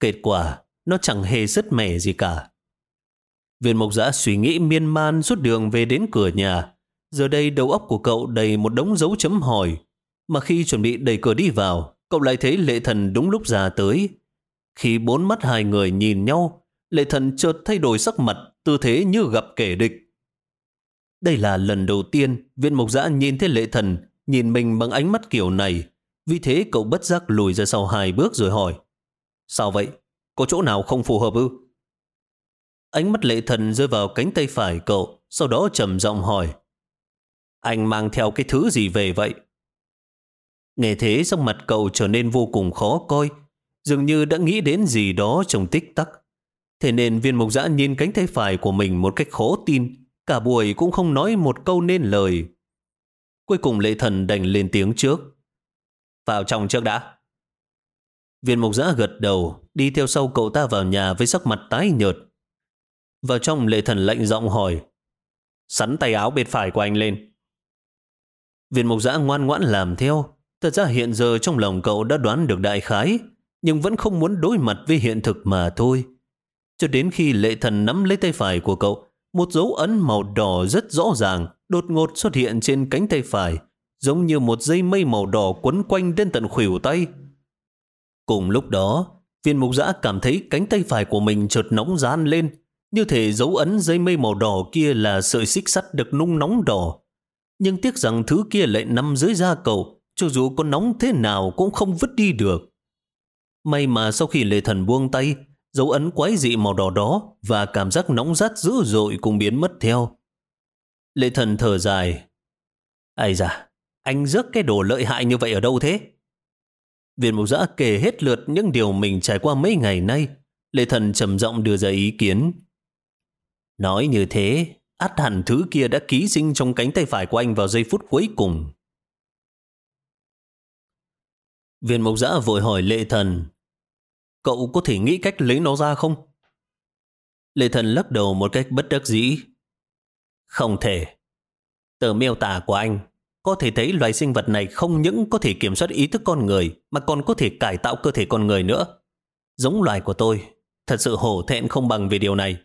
[SPEAKER 1] Kết quả, nó chẳng hề rất mẻ gì cả. Viên mộc giã suy nghĩ miên man suốt đường về đến cửa nhà. Giờ đây đầu óc của cậu đầy một đống dấu chấm hỏi. Mà khi chuẩn bị đẩy cửa đi vào, cậu lại thấy lệ thần đúng lúc ra tới. Khi bốn mắt hai người nhìn nhau, lệ thần chợt thay đổi sắc mặt, tư thế như gặp kẻ địch. Đây là lần đầu tiên viên mộc giã nhìn thấy lệ thần nhìn mình bằng ánh mắt kiểu này. Vì thế cậu bất giác lùi ra sau hai bước rồi hỏi. Sao vậy? Có chỗ nào không phù hợp ư? Ánh mắt lệ thần rơi vào cánh tay phải cậu, sau đó trầm giọng hỏi. Anh mang theo cái thứ gì về vậy? Nghe thế sắc mặt cậu trở nên vô cùng khó coi, dường như đã nghĩ đến gì đó trong tích tắc. Thế nên viên mục giã nhìn cánh tay phải của mình một cách khó tin, cả buổi cũng không nói một câu nên lời. Cuối cùng lệ thần đành lên tiếng trước. Vào trong trước đã. Viên mục giã gật đầu, đi theo sau cậu ta vào nhà với sắc mặt tái nhợt. Vào trong lệ thần lạnh giọng hỏi, sắn tay áo bên phải của anh lên. Viên mục giã ngoan ngoãn làm theo, Thật ra hiện giờ trong lòng cậu đã đoán được đại khái, nhưng vẫn không muốn đối mặt với hiện thực mà thôi. Cho đến khi lệ thần nắm lấy tay phải của cậu, một dấu ấn màu đỏ rất rõ ràng đột ngột xuất hiện trên cánh tay phải, giống như một dây mây màu đỏ quấn quanh đến tận khuỷu tay. Cùng lúc đó, viên mục giã cảm thấy cánh tay phải của mình chợt nóng rán lên, như thể dấu ấn dây mây màu đỏ kia là sợi xích sắt được nung nóng đỏ. Nhưng tiếc rằng thứ kia lại nằm dưới da cậu, cho dù có nóng thế nào cũng không vứt đi được. May mà sau khi lệ thần buông tay, dấu ấn quái dị màu đỏ đó và cảm giác nóng rát dữ dội cũng biến mất theo. Lệ thần thở dài. Ây da, anh rước cái đồ lợi hại như vậy ở đâu thế? Viên mục giã kể hết lượt những điều mình trải qua mấy ngày nay. Lệ thần trầm giọng đưa ra ý kiến. Nói như thế, át hẳn thứ kia đã ký sinh trong cánh tay phải của anh vào giây phút cuối cùng. Viên mộc giã vội hỏi lệ thần, cậu có thể nghĩ cách lấy nó ra không? Lệ thần lắc đầu một cách bất đắc dĩ. Không thể. Tờ miêu tả của anh, có thể thấy loài sinh vật này không những có thể kiểm soát ý thức con người, mà còn có thể cải tạo cơ thể con người nữa. Giống loài của tôi, thật sự hổ thẹn không bằng về điều này.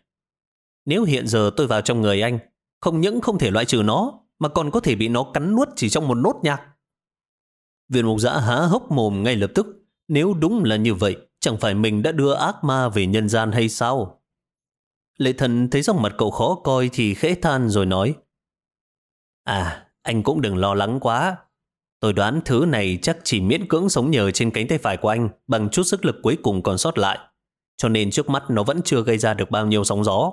[SPEAKER 1] Nếu hiện giờ tôi vào trong người anh, không những không thể loại trừ nó, mà còn có thể bị nó cắn nuốt chỉ trong một nốt nhạc. Viên mục giã há hốc mồm ngay lập tức. Nếu đúng là như vậy, chẳng phải mình đã đưa ác ma về nhân gian hay sao? Lệ thần thấy dòng mặt cậu khó coi thì khẽ than rồi nói. À, anh cũng đừng lo lắng quá. Tôi đoán thứ này chắc chỉ miễn cưỡng sống nhờ trên cánh tay phải của anh bằng chút sức lực cuối cùng còn sót lại. Cho nên trước mắt nó vẫn chưa gây ra được bao nhiêu sóng gió.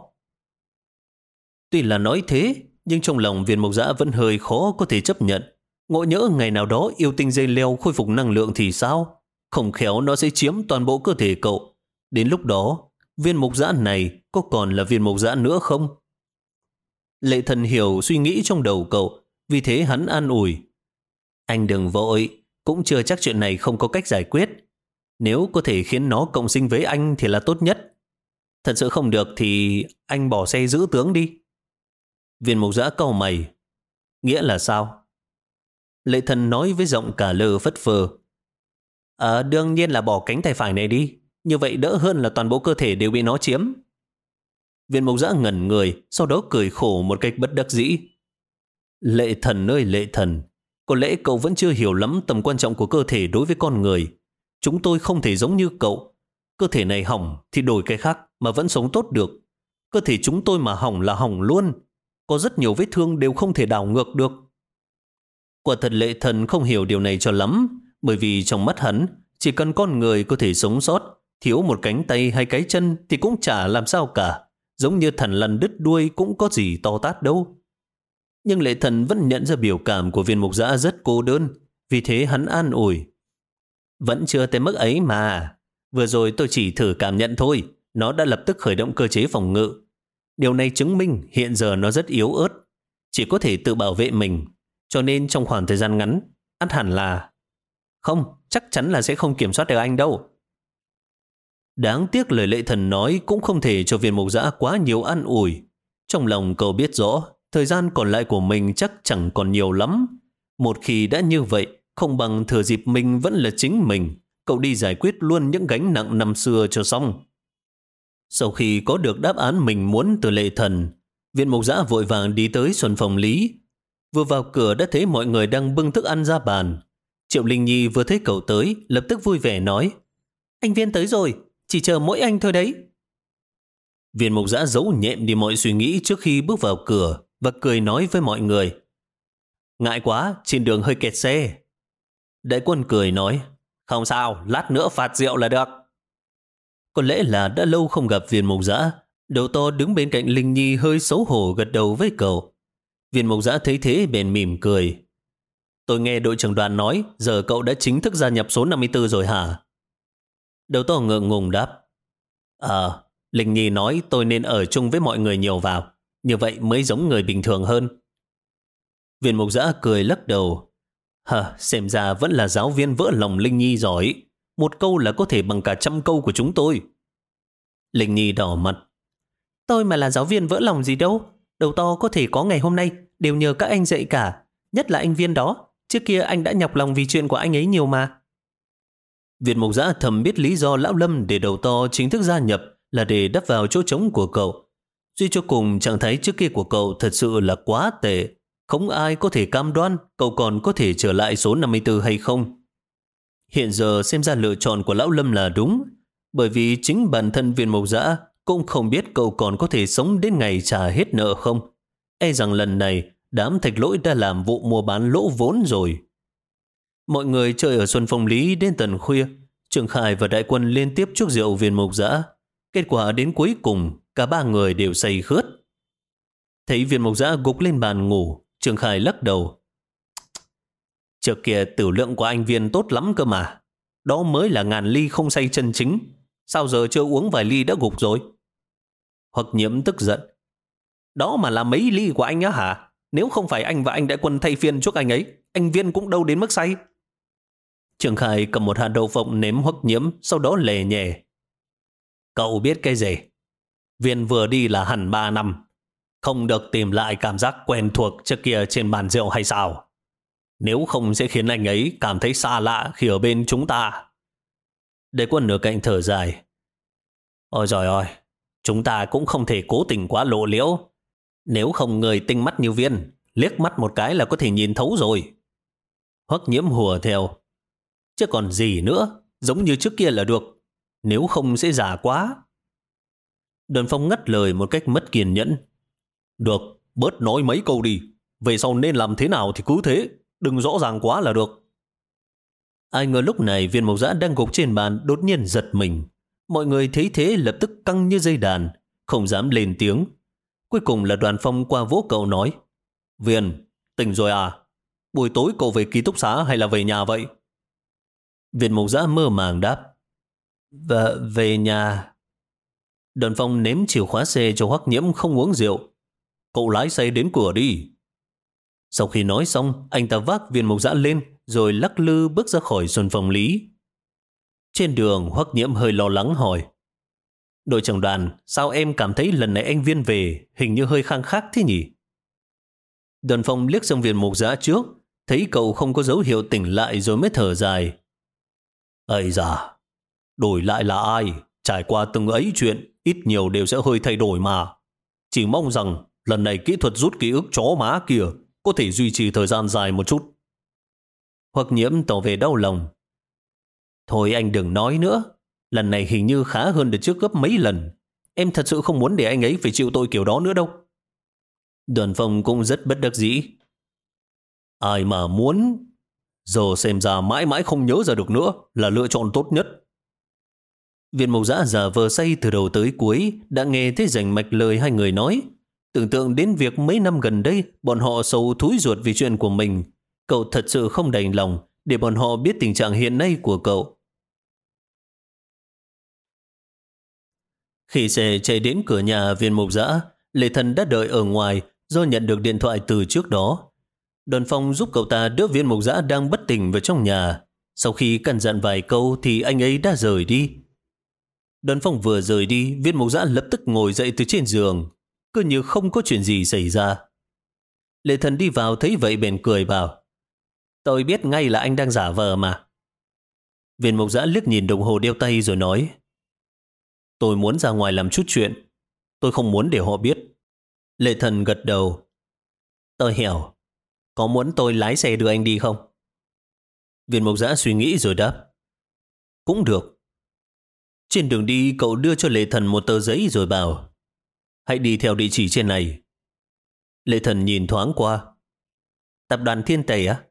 [SPEAKER 1] Tuy là nói thế, nhưng trong lòng viên mộc giã vẫn hơi khó có thể chấp nhận. Ngộ nhỡ ngày nào đó yêu tinh dây leo khôi phục năng lượng thì sao? Không khéo nó sẽ chiếm toàn bộ cơ thể cậu. Đến lúc đó, viên mộc giã này có còn là viên mộc giã nữa không? Lệ thần hiểu suy nghĩ trong đầu cậu, vì thế hắn an ủi. Anh đừng vội, cũng chưa chắc chuyện này không có cách giải quyết. Nếu có thể khiến nó cộng sinh với anh thì là tốt nhất. Thật sự không được thì anh bỏ xe giữ tướng đi. Viên mục giã cầu mày. Nghĩa là sao? Lệ thần nói với giọng cả lơ phất phơ. À, đương nhiên là bỏ cánh tay phải này đi. Như vậy đỡ hơn là toàn bộ cơ thể đều bị nó chiếm. Viên mục giã ngẩn người, sau đó cười khổ một cách bất đắc dĩ. Lệ thần ơi lệ thần, có lẽ cậu vẫn chưa hiểu lắm tầm quan trọng của cơ thể đối với con người. Chúng tôi không thể giống như cậu. Cơ thể này hỏng thì đổi cái khác mà vẫn sống tốt được. Cơ thể chúng tôi mà hỏng là hỏng luôn có rất nhiều vết thương đều không thể đảo ngược được. Quả thật lệ thần không hiểu điều này cho lắm, bởi vì trong mắt hắn, chỉ cần con người có thể sống sót, thiếu một cánh tay hay cái chân thì cũng chả làm sao cả, giống như thần lằn đứt đuôi cũng có gì to tát đâu. Nhưng lệ thần vẫn nhận ra biểu cảm của viên mục giã rất cô đơn, vì thế hắn an ủi. Vẫn chưa tới mức ấy mà, vừa rồi tôi chỉ thử cảm nhận thôi, nó đã lập tức khởi động cơ chế phòng ngự, Điều này chứng minh hiện giờ nó rất yếu ớt, chỉ có thể tự bảo vệ mình. Cho nên trong khoảng thời gian ngắn, ắt hẳn là... Không, chắc chắn là sẽ không kiểm soát được anh đâu. Đáng tiếc lời lệ thần nói cũng không thể cho viên mục giã quá nhiều an ủi. Trong lòng cậu biết rõ, thời gian còn lại của mình chắc chẳng còn nhiều lắm. Một khi đã như vậy, không bằng thừa dịp mình vẫn là chính mình, cậu đi giải quyết luôn những gánh nặng năm xưa cho xong. Sau khi có được đáp án mình muốn từ lệ thần, viện mục giã vội vàng đi tới xuân phòng lý. Vừa vào cửa đã thấy mọi người đang bưng thức ăn ra bàn. Triệu Linh Nhi vừa thấy cậu tới, lập tức vui vẻ nói Anh Viên tới rồi, chỉ chờ mỗi anh thôi đấy. Viên mục giã giấu nhẹm đi mọi suy nghĩ trước khi bước vào cửa và cười nói với mọi người. Ngại quá, trên đường hơi kẹt xe. Đại quân cười nói, không sao, lát nữa phạt rượu là được. Có lẽ là đã lâu không gặp viên mộc giã. Đầu to đứng bên cạnh Linh Nhi hơi xấu hổ gật đầu với cậu. Viên mộc giã thấy thế bèn mỉm cười. Tôi nghe đội trưởng đoàn nói giờ cậu đã chính thức gia nhập số 54 rồi hả? Đầu to ngượng ngùng đáp. Ờ, Linh Nhi nói tôi nên ở chung với mọi người nhiều vào. Như vậy mới giống người bình thường hơn. Viên mục giã cười lắc đầu. Hờ, xem ra vẫn là giáo viên vỡ lòng Linh Nhi giỏi. Một câu là có thể bằng cả trăm câu của chúng tôi. Linh Nhi đỏ mặt. Tôi mà là giáo viên vỡ lòng gì đâu. Đầu to có thể có ngày hôm nay đều nhờ các anh dạy cả. Nhất là anh viên đó. Trước kia anh đã nhọc lòng vì chuyện của anh ấy nhiều mà. Việt Mộc Giã thầm biết lý do Lão Lâm để đầu to chính thức gia nhập là để đắp vào chỗ trống của cậu. Duy cho cùng trạng thái trước kia của cậu thật sự là quá tệ. Không ai có thể cam đoan cậu còn có thể trở lại số 54 hay không. Hiện giờ xem ra lựa chọn của Lão Lâm là đúng. bởi vì chính bản thân viên mộc dã cũng không biết cậu còn có thể sống đến ngày trả hết nợ không. E rằng lần này đám thạch lỗi đã làm vụ mua bán lỗ vốn rồi. Mọi người chơi ở Xuân Phong Lý đến tận khuya, Trường Khải và đại quân liên tiếp chúc rượu viên mộc dã. Kết quả đến cuối cùng, cả ba người đều say khướt. Thấy viên mộc giã gục lên bàn ngủ, Trường Khải lắc đầu. Trước kia tử lượng của anh viên tốt lắm cơ mà. Đó mới là ngàn ly không say chân chính. Sao giờ chưa uống vài ly đã gục rồi? Hoặc nhiễm tức giận. Đó mà là mấy ly của anh á hả? Nếu không phải anh và anh đại quân thay phiên trước anh ấy, anh viên cũng đâu đến mức say. Trường Khai cầm một hạt đậu phộng ném hoặc nhiễm, sau đó lề nhẹ. Cậu biết cái gì? Viên vừa đi là hẳn ba năm. Không được tìm lại cảm giác quen thuộc trước kia trên bàn rượu hay sao? Nếu không sẽ khiến anh ấy cảm thấy xa lạ khi ở bên chúng ta. Đế quân nửa cạnh thở dài. Ôi giời ơi, chúng ta cũng không thể cố tình quá lộ liễu. Nếu không người tinh mắt như viên, liếc mắt một cái là có thể nhìn thấu rồi. Hoắc nhiễm hùa theo. Chứ còn gì nữa, giống như trước kia là được. Nếu không sẽ giả quá. Đơn phong ngắt lời một cách mất kiên nhẫn. Được, bớt nói mấy câu đi. Về sau nên làm thế nào thì cứ thế. Đừng rõ ràng quá là được. Ai ngờ lúc này viên mộc giã đang gục trên bàn đột nhiên giật mình. Mọi người thấy thế lập tức căng như dây đàn, không dám lên tiếng. Cuối cùng là đoàn phong qua vỗ cậu nói. Viên, tỉnh rồi à? Buổi tối cậu về ký túc xá hay là về nhà vậy? Viên mộc giã mơ màng đáp. Và về nhà. Đoàn phong ném chìa khóa xe cho hoắc nhiễm không uống rượu. Cậu lái xe đến cửa đi. Sau khi nói xong, anh ta vác viên mộc dã lên, rồi lắc lư bước ra khỏi xuân phòng lý. Trên đường, Hoắc Nhiễm hơi lo lắng hỏi. Đội trưởng đoàn, sao em cảm thấy lần này anh Viên về hình như hơi khang khác thế nhỉ? Đoàn phong liếc sang viên mục giã trước, thấy cậu không có dấu hiệu tỉnh lại rồi mới thở dài. Ây da, đổi lại là ai? Trải qua từng ấy chuyện, ít nhiều đều sẽ hơi thay đổi mà. Chỉ mong rằng lần này kỹ thuật rút ký ức chó má kia có thể duy trì thời gian dài một chút. Hoặc nhiễm tỏ về đau lòng. Thôi anh đừng nói nữa. Lần này hình như khá hơn được trước gấp mấy lần. Em thật sự không muốn để anh ấy phải chịu tội kiểu đó nữa đâu. Đoàn phong cũng rất bất đắc dĩ. Ai mà muốn... Giờ xem ra mãi mãi không nhớ ra được nữa là lựa chọn tốt nhất. Viên mộc giã giả vờ say từ đầu tới cuối đã nghe thấy rành mạch lời hai người nói. Tưởng tượng đến việc mấy năm gần đây bọn họ sầu thúi ruột vì chuyện của mình. Cậu thật sự không đành lòng để bọn họ biết tình trạng hiện nay của cậu. Khi xe chạy đến cửa nhà viên mục giã, Lê Thần đã đợi ở ngoài do nhận được điện thoại từ trước đó. Đoàn phong giúp cậu ta đỡ viên mục giã đang bất tỉnh vào trong nhà. Sau khi căn dặn vài câu thì anh ấy đã rời đi. Đoàn phong vừa rời đi, viên Mộc giã lập tức ngồi dậy từ trên giường, cứ như không có chuyện gì xảy ra. Lệ thần đi vào thấy vậy bèn cười bảo, tôi biết ngay là anh đang giả vờ mà. Viên mộc giã liếc nhìn đồng hồ đeo tay rồi nói, tôi muốn ra ngoài làm chút chuyện, tôi không muốn để họ biết. Lệ thần gật đầu, tôi hiểu, có muốn tôi lái xe đưa anh đi không? Viên mộc giã suy nghĩ rồi đáp, cũng được. Trên đường đi cậu đưa cho lệ thần một tờ giấy rồi bảo, Hãy đi theo địa chỉ trên này. Lệ thần nhìn thoáng qua. Tập đoàn Thiên Tề á?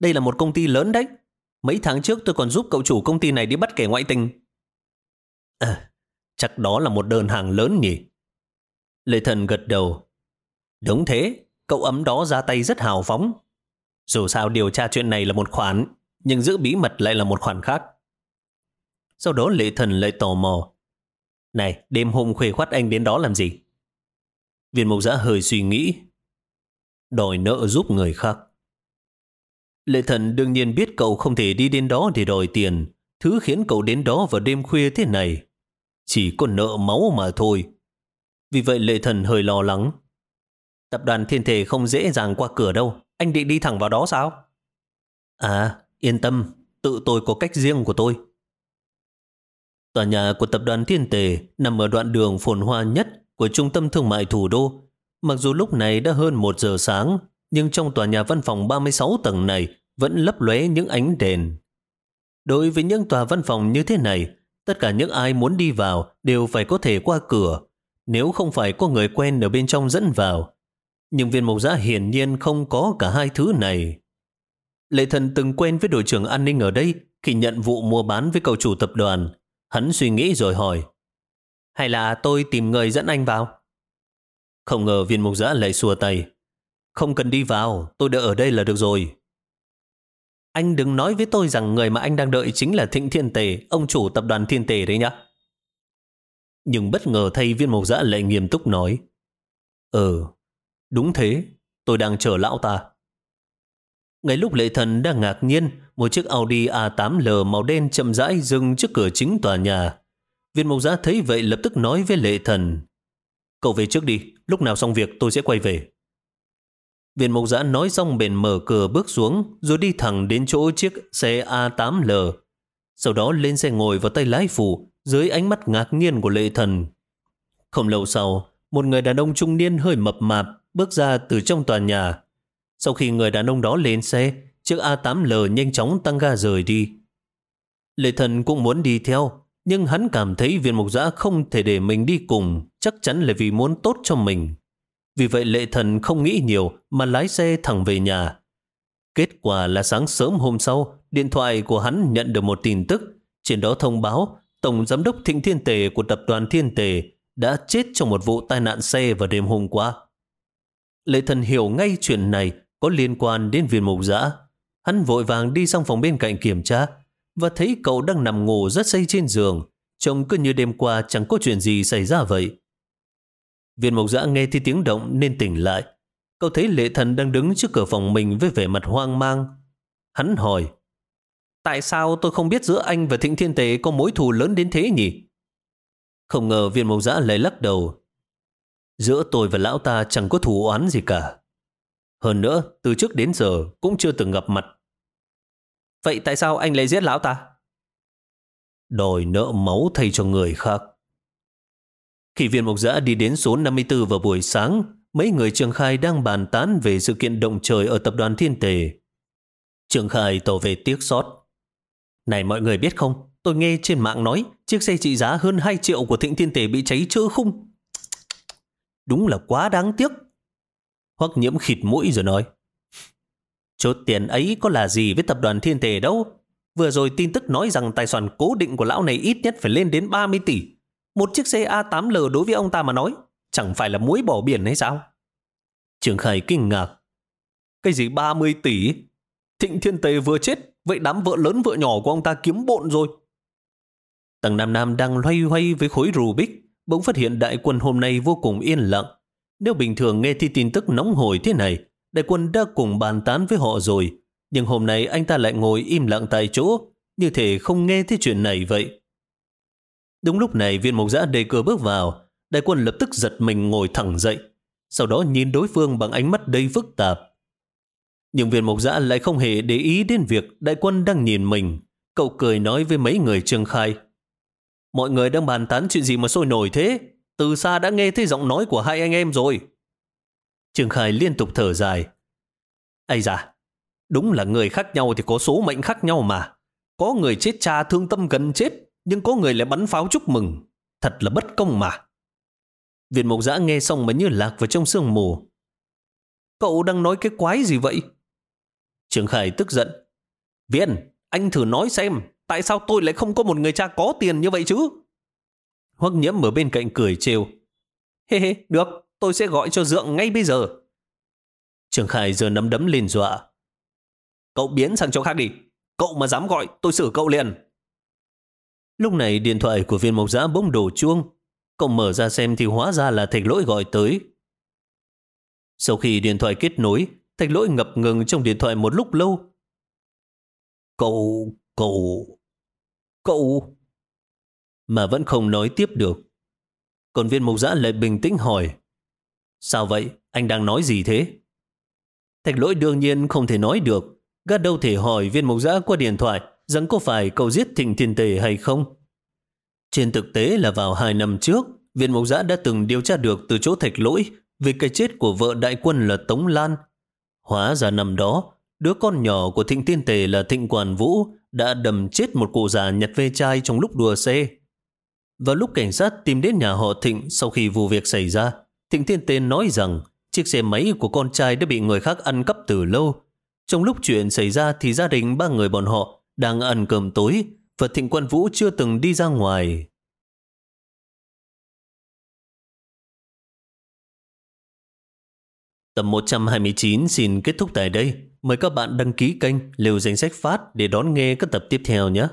[SPEAKER 1] Đây là một công ty lớn đấy. Mấy tháng trước tôi còn giúp cậu chủ công ty này đi bắt kẻ ngoại tình. À, chắc đó là một đơn hàng lớn nhỉ? Lệ thần gật đầu. Đúng thế, cậu ấm đó ra tay rất hào phóng. Dù sao điều tra chuyện này là một khoản, nhưng giữ bí mật lại là một khoản khác. Sau đó lệ thần lại tò mò. Này, đêm hôm khuya khoát anh đến đó làm gì? Viên mục giã hơi suy nghĩ. Đòi nợ giúp người khác. Lệ thần đương nhiên biết cậu không thể đi đến đó để đòi tiền. Thứ khiến cậu đến đó vào đêm khuya thế này. Chỉ có nợ máu mà thôi. Vì vậy lệ thần hơi lo lắng. Tập đoàn thiên thể không dễ dàng qua cửa đâu. Anh định đi thẳng vào đó sao? À, yên tâm. Tự tôi có cách riêng của tôi. Tòa nhà của tập đoàn Thiên Tề nằm ở đoạn đường phồn hoa nhất của trung tâm thương mại thủ đô. Mặc dù lúc này đã hơn một giờ sáng, nhưng trong tòa nhà văn phòng 36 tầng này vẫn lấp lóe những ánh đèn. Đối với những tòa văn phòng như thế này, Tất cả những ai muốn đi vào đều phải có thể qua cửa, nếu không phải có người quen ở bên trong dẫn vào. Nhưng viên mộc giã hiển nhiên không có cả hai thứ này. Lệ thần từng quen với đội trưởng an ninh ở đây khi nhận vụ mua bán với cầu chủ tập đoàn. Hắn suy nghĩ rồi hỏi. Hay là tôi tìm người dẫn anh vào? Không ngờ viên mục giã lại xua tay. Không cần đi vào, tôi đã ở đây là được rồi. Anh đừng nói với tôi rằng người mà anh đang đợi chính là Thịnh Thiên Tề, ông chủ tập đoàn Thiên Tề đấy nhá. Nhưng bất ngờ thay viên mục giã lại nghiêm túc nói. Ừ, đúng thế, tôi đang chờ lão ta. Ngay lúc lệ thần đang ngạc nhiên, một chiếc Audi A8L màu đen chậm rãi dừng trước cửa chính tòa nhà. Viên mộc giã thấy vậy lập tức nói với lệ thần. Cậu về trước đi, lúc nào xong việc tôi sẽ quay về. Viên mộc giã nói xong bền mở cửa bước xuống, rồi đi thẳng đến chỗ chiếc xe A8L. Sau đó lên xe ngồi vào tay lái phụ, dưới ánh mắt ngạc nhiên của lệ thần. Không lâu sau, một người đàn ông trung niên hơi mập mạp bước ra từ trong tòa nhà. Sau khi người đàn ông đó lên xe, chiếc A8L nhanh chóng tăng ga rời đi. Lệ thần cũng muốn đi theo, nhưng hắn cảm thấy viên mục giã không thể để mình đi cùng, chắc chắn là vì muốn tốt cho mình. Vì vậy lệ thần không nghĩ nhiều mà lái xe thẳng về nhà. Kết quả là sáng sớm hôm sau, điện thoại của hắn nhận được một tin tức. Trên đó thông báo Tổng Giám đốc Thịnh Thiên Tề của tập đoàn Thiên Tề đã chết trong một vụ tai nạn xe vào đêm hôm qua. Lệ thần hiểu ngay chuyện này có liên quan đến viên mục giã. Hắn vội vàng đi sang phòng bên cạnh kiểm tra và thấy cậu đang nằm ngủ rất say trên giường. Trông cứ như đêm qua chẳng có chuyện gì xảy ra vậy. Viên mộc giã nghe thấy tiếng động nên tỉnh lại. Cậu thấy lệ thần đang đứng trước cửa phòng mình với vẻ mặt hoang mang. Hắn hỏi, tại sao tôi không biết giữa anh và Thịnh Thiên Tế có mối thù lớn đến thế nhỉ? Không ngờ viên mộc giã lại lắc đầu. Giữa tôi và lão ta chẳng có thù oán gì cả. Hơn nữa, từ trước đến giờ cũng chưa từng gặp mặt. Vậy tại sao anh lại giết lão ta? Đòi nợ máu thay cho người khác. Khi viên mục giã đi đến số 54 vào buổi sáng, mấy người Trường Khai đang bàn tán về sự kiện động trời ở tập đoàn Thiên Tề. Trường Khai tỏ về tiếc xót. Này mọi người biết không, tôi nghe trên mạng nói chiếc xe trị giá hơn 2 triệu của Thịnh Thiên Tề bị cháy chữa khung. Đúng là quá đáng tiếc. Hoắc nhiễm khịt mũi rồi nói. chốt tiền ấy có là gì với tập đoàn thiên tề đâu. Vừa rồi tin tức nói rằng tài sản cố định của lão này ít nhất phải lên đến 30 tỷ. Một chiếc xe A8L đối với ông ta mà nói, chẳng phải là muối bỏ biển hay sao? Trường Khải kinh ngạc. Cái gì 30 tỷ? Thịnh thiên tề vừa chết, vậy đám vợ lớn vợ nhỏ của ông ta kiếm bộn rồi. Tầng Nam Nam đang loay hoay với khối Rubik, bỗng phát hiện đại quân hôm nay vô cùng yên lặng. Nếu bình thường nghe thì tin tức nóng hổi thế này, đại quân đã cùng bàn tán với họ rồi. Nhưng hôm nay anh ta lại ngồi im lặng tại chỗ, như thể không nghe thấy chuyện này vậy. Đúng lúc này viên mộc giã đề cửa bước vào, đại quân lập tức giật mình ngồi thẳng dậy, sau đó nhìn đối phương bằng ánh mắt đầy phức tạp. Nhưng viên mộc giã lại không hề để ý đến việc đại quân đang nhìn mình. Cậu cười nói với mấy người trương khai. Mọi người đang bàn tán chuyện gì mà sôi nổi thế? Từ xa đã nghe thấy giọng nói của hai anh em rồi. Trường Khải liên tục thở dài. Ây da, đúng là người khác nhau thì có số mệnh khác nhau mà. Có người chết cha thương tâm gần chết, nhưng có người lại bắn pháo chúc mừng. Thật là bất công mà. Viện Mộc Giã nghe xong mà như lạc vào trong sương mù. Cậu đang nói cái quái gì vậy? Trường Khải tức giận. Viên, anh thử nói xem, tại sao tôi lại không có một người cha có tiền như vậy chứ? Hoắc nhiễm ở bên cạnh cười trêu. Hê hê, được, tôi sẽ gọi cho Dượng ngay bây giờ. Trường Khải giờ nắm đấm lên dọa. Cậu biến sang chỗ khác đi. Cậu mà dám gọi, tôi xử cậu liền. Lúc này điện thoại của viên mộc giã bỗng đổ chuông. Cậu mở ra xem thì hóa ra là thạch lỗi gọi tới. Sau khi điện thoại kết nối, thạch lỗi ngập ngừng trong điện thoại một lúc lâu. Cậu, cậu, cậu mà vẫn không nói tiếp được. Còn viên mục giã lại bình tĩnh hỏi, sao vậy, anh đang nói gì thế? Thạch lỗi đương nhiên không thể nói được, gắt đâu thể hỏi viên mục giã qua điện thoại rằng có phải cậu giết thịnh thiên tề hay không. Trên thực tế là vào hai năm trước, viên mục giã đã từng điều tra được từ chỗ thạch lỗi về cái chết của vợ đại quân là Tống Lan. Hóa ra năm đó, đứa con nhỏ của thịnh thiên tề là thịnh quản vũ đã đầm chết một cụ già nhặt ve chai trong lúc đùa xe. Vào lúc cảnh sát tìm đến nhà họ Thịnh sau khi vụ việc xảy ra, Thịnh Thiên Tên nói rằng chiếc xe máy của con trai đã bị người khác ăn cắp từ lâu. Trong lúc chuyện xảy ra thì gia đình ba người bọn họ đang ăn cơm tối và Thịnh Quân Vũ chưa từng đi ra ngoài. Tập 129 xin kết thúc tại đây. Mời các bạn đăng ký kênh Liều Danh Sách Phát để đón nghe các tập tiếp theo nhé.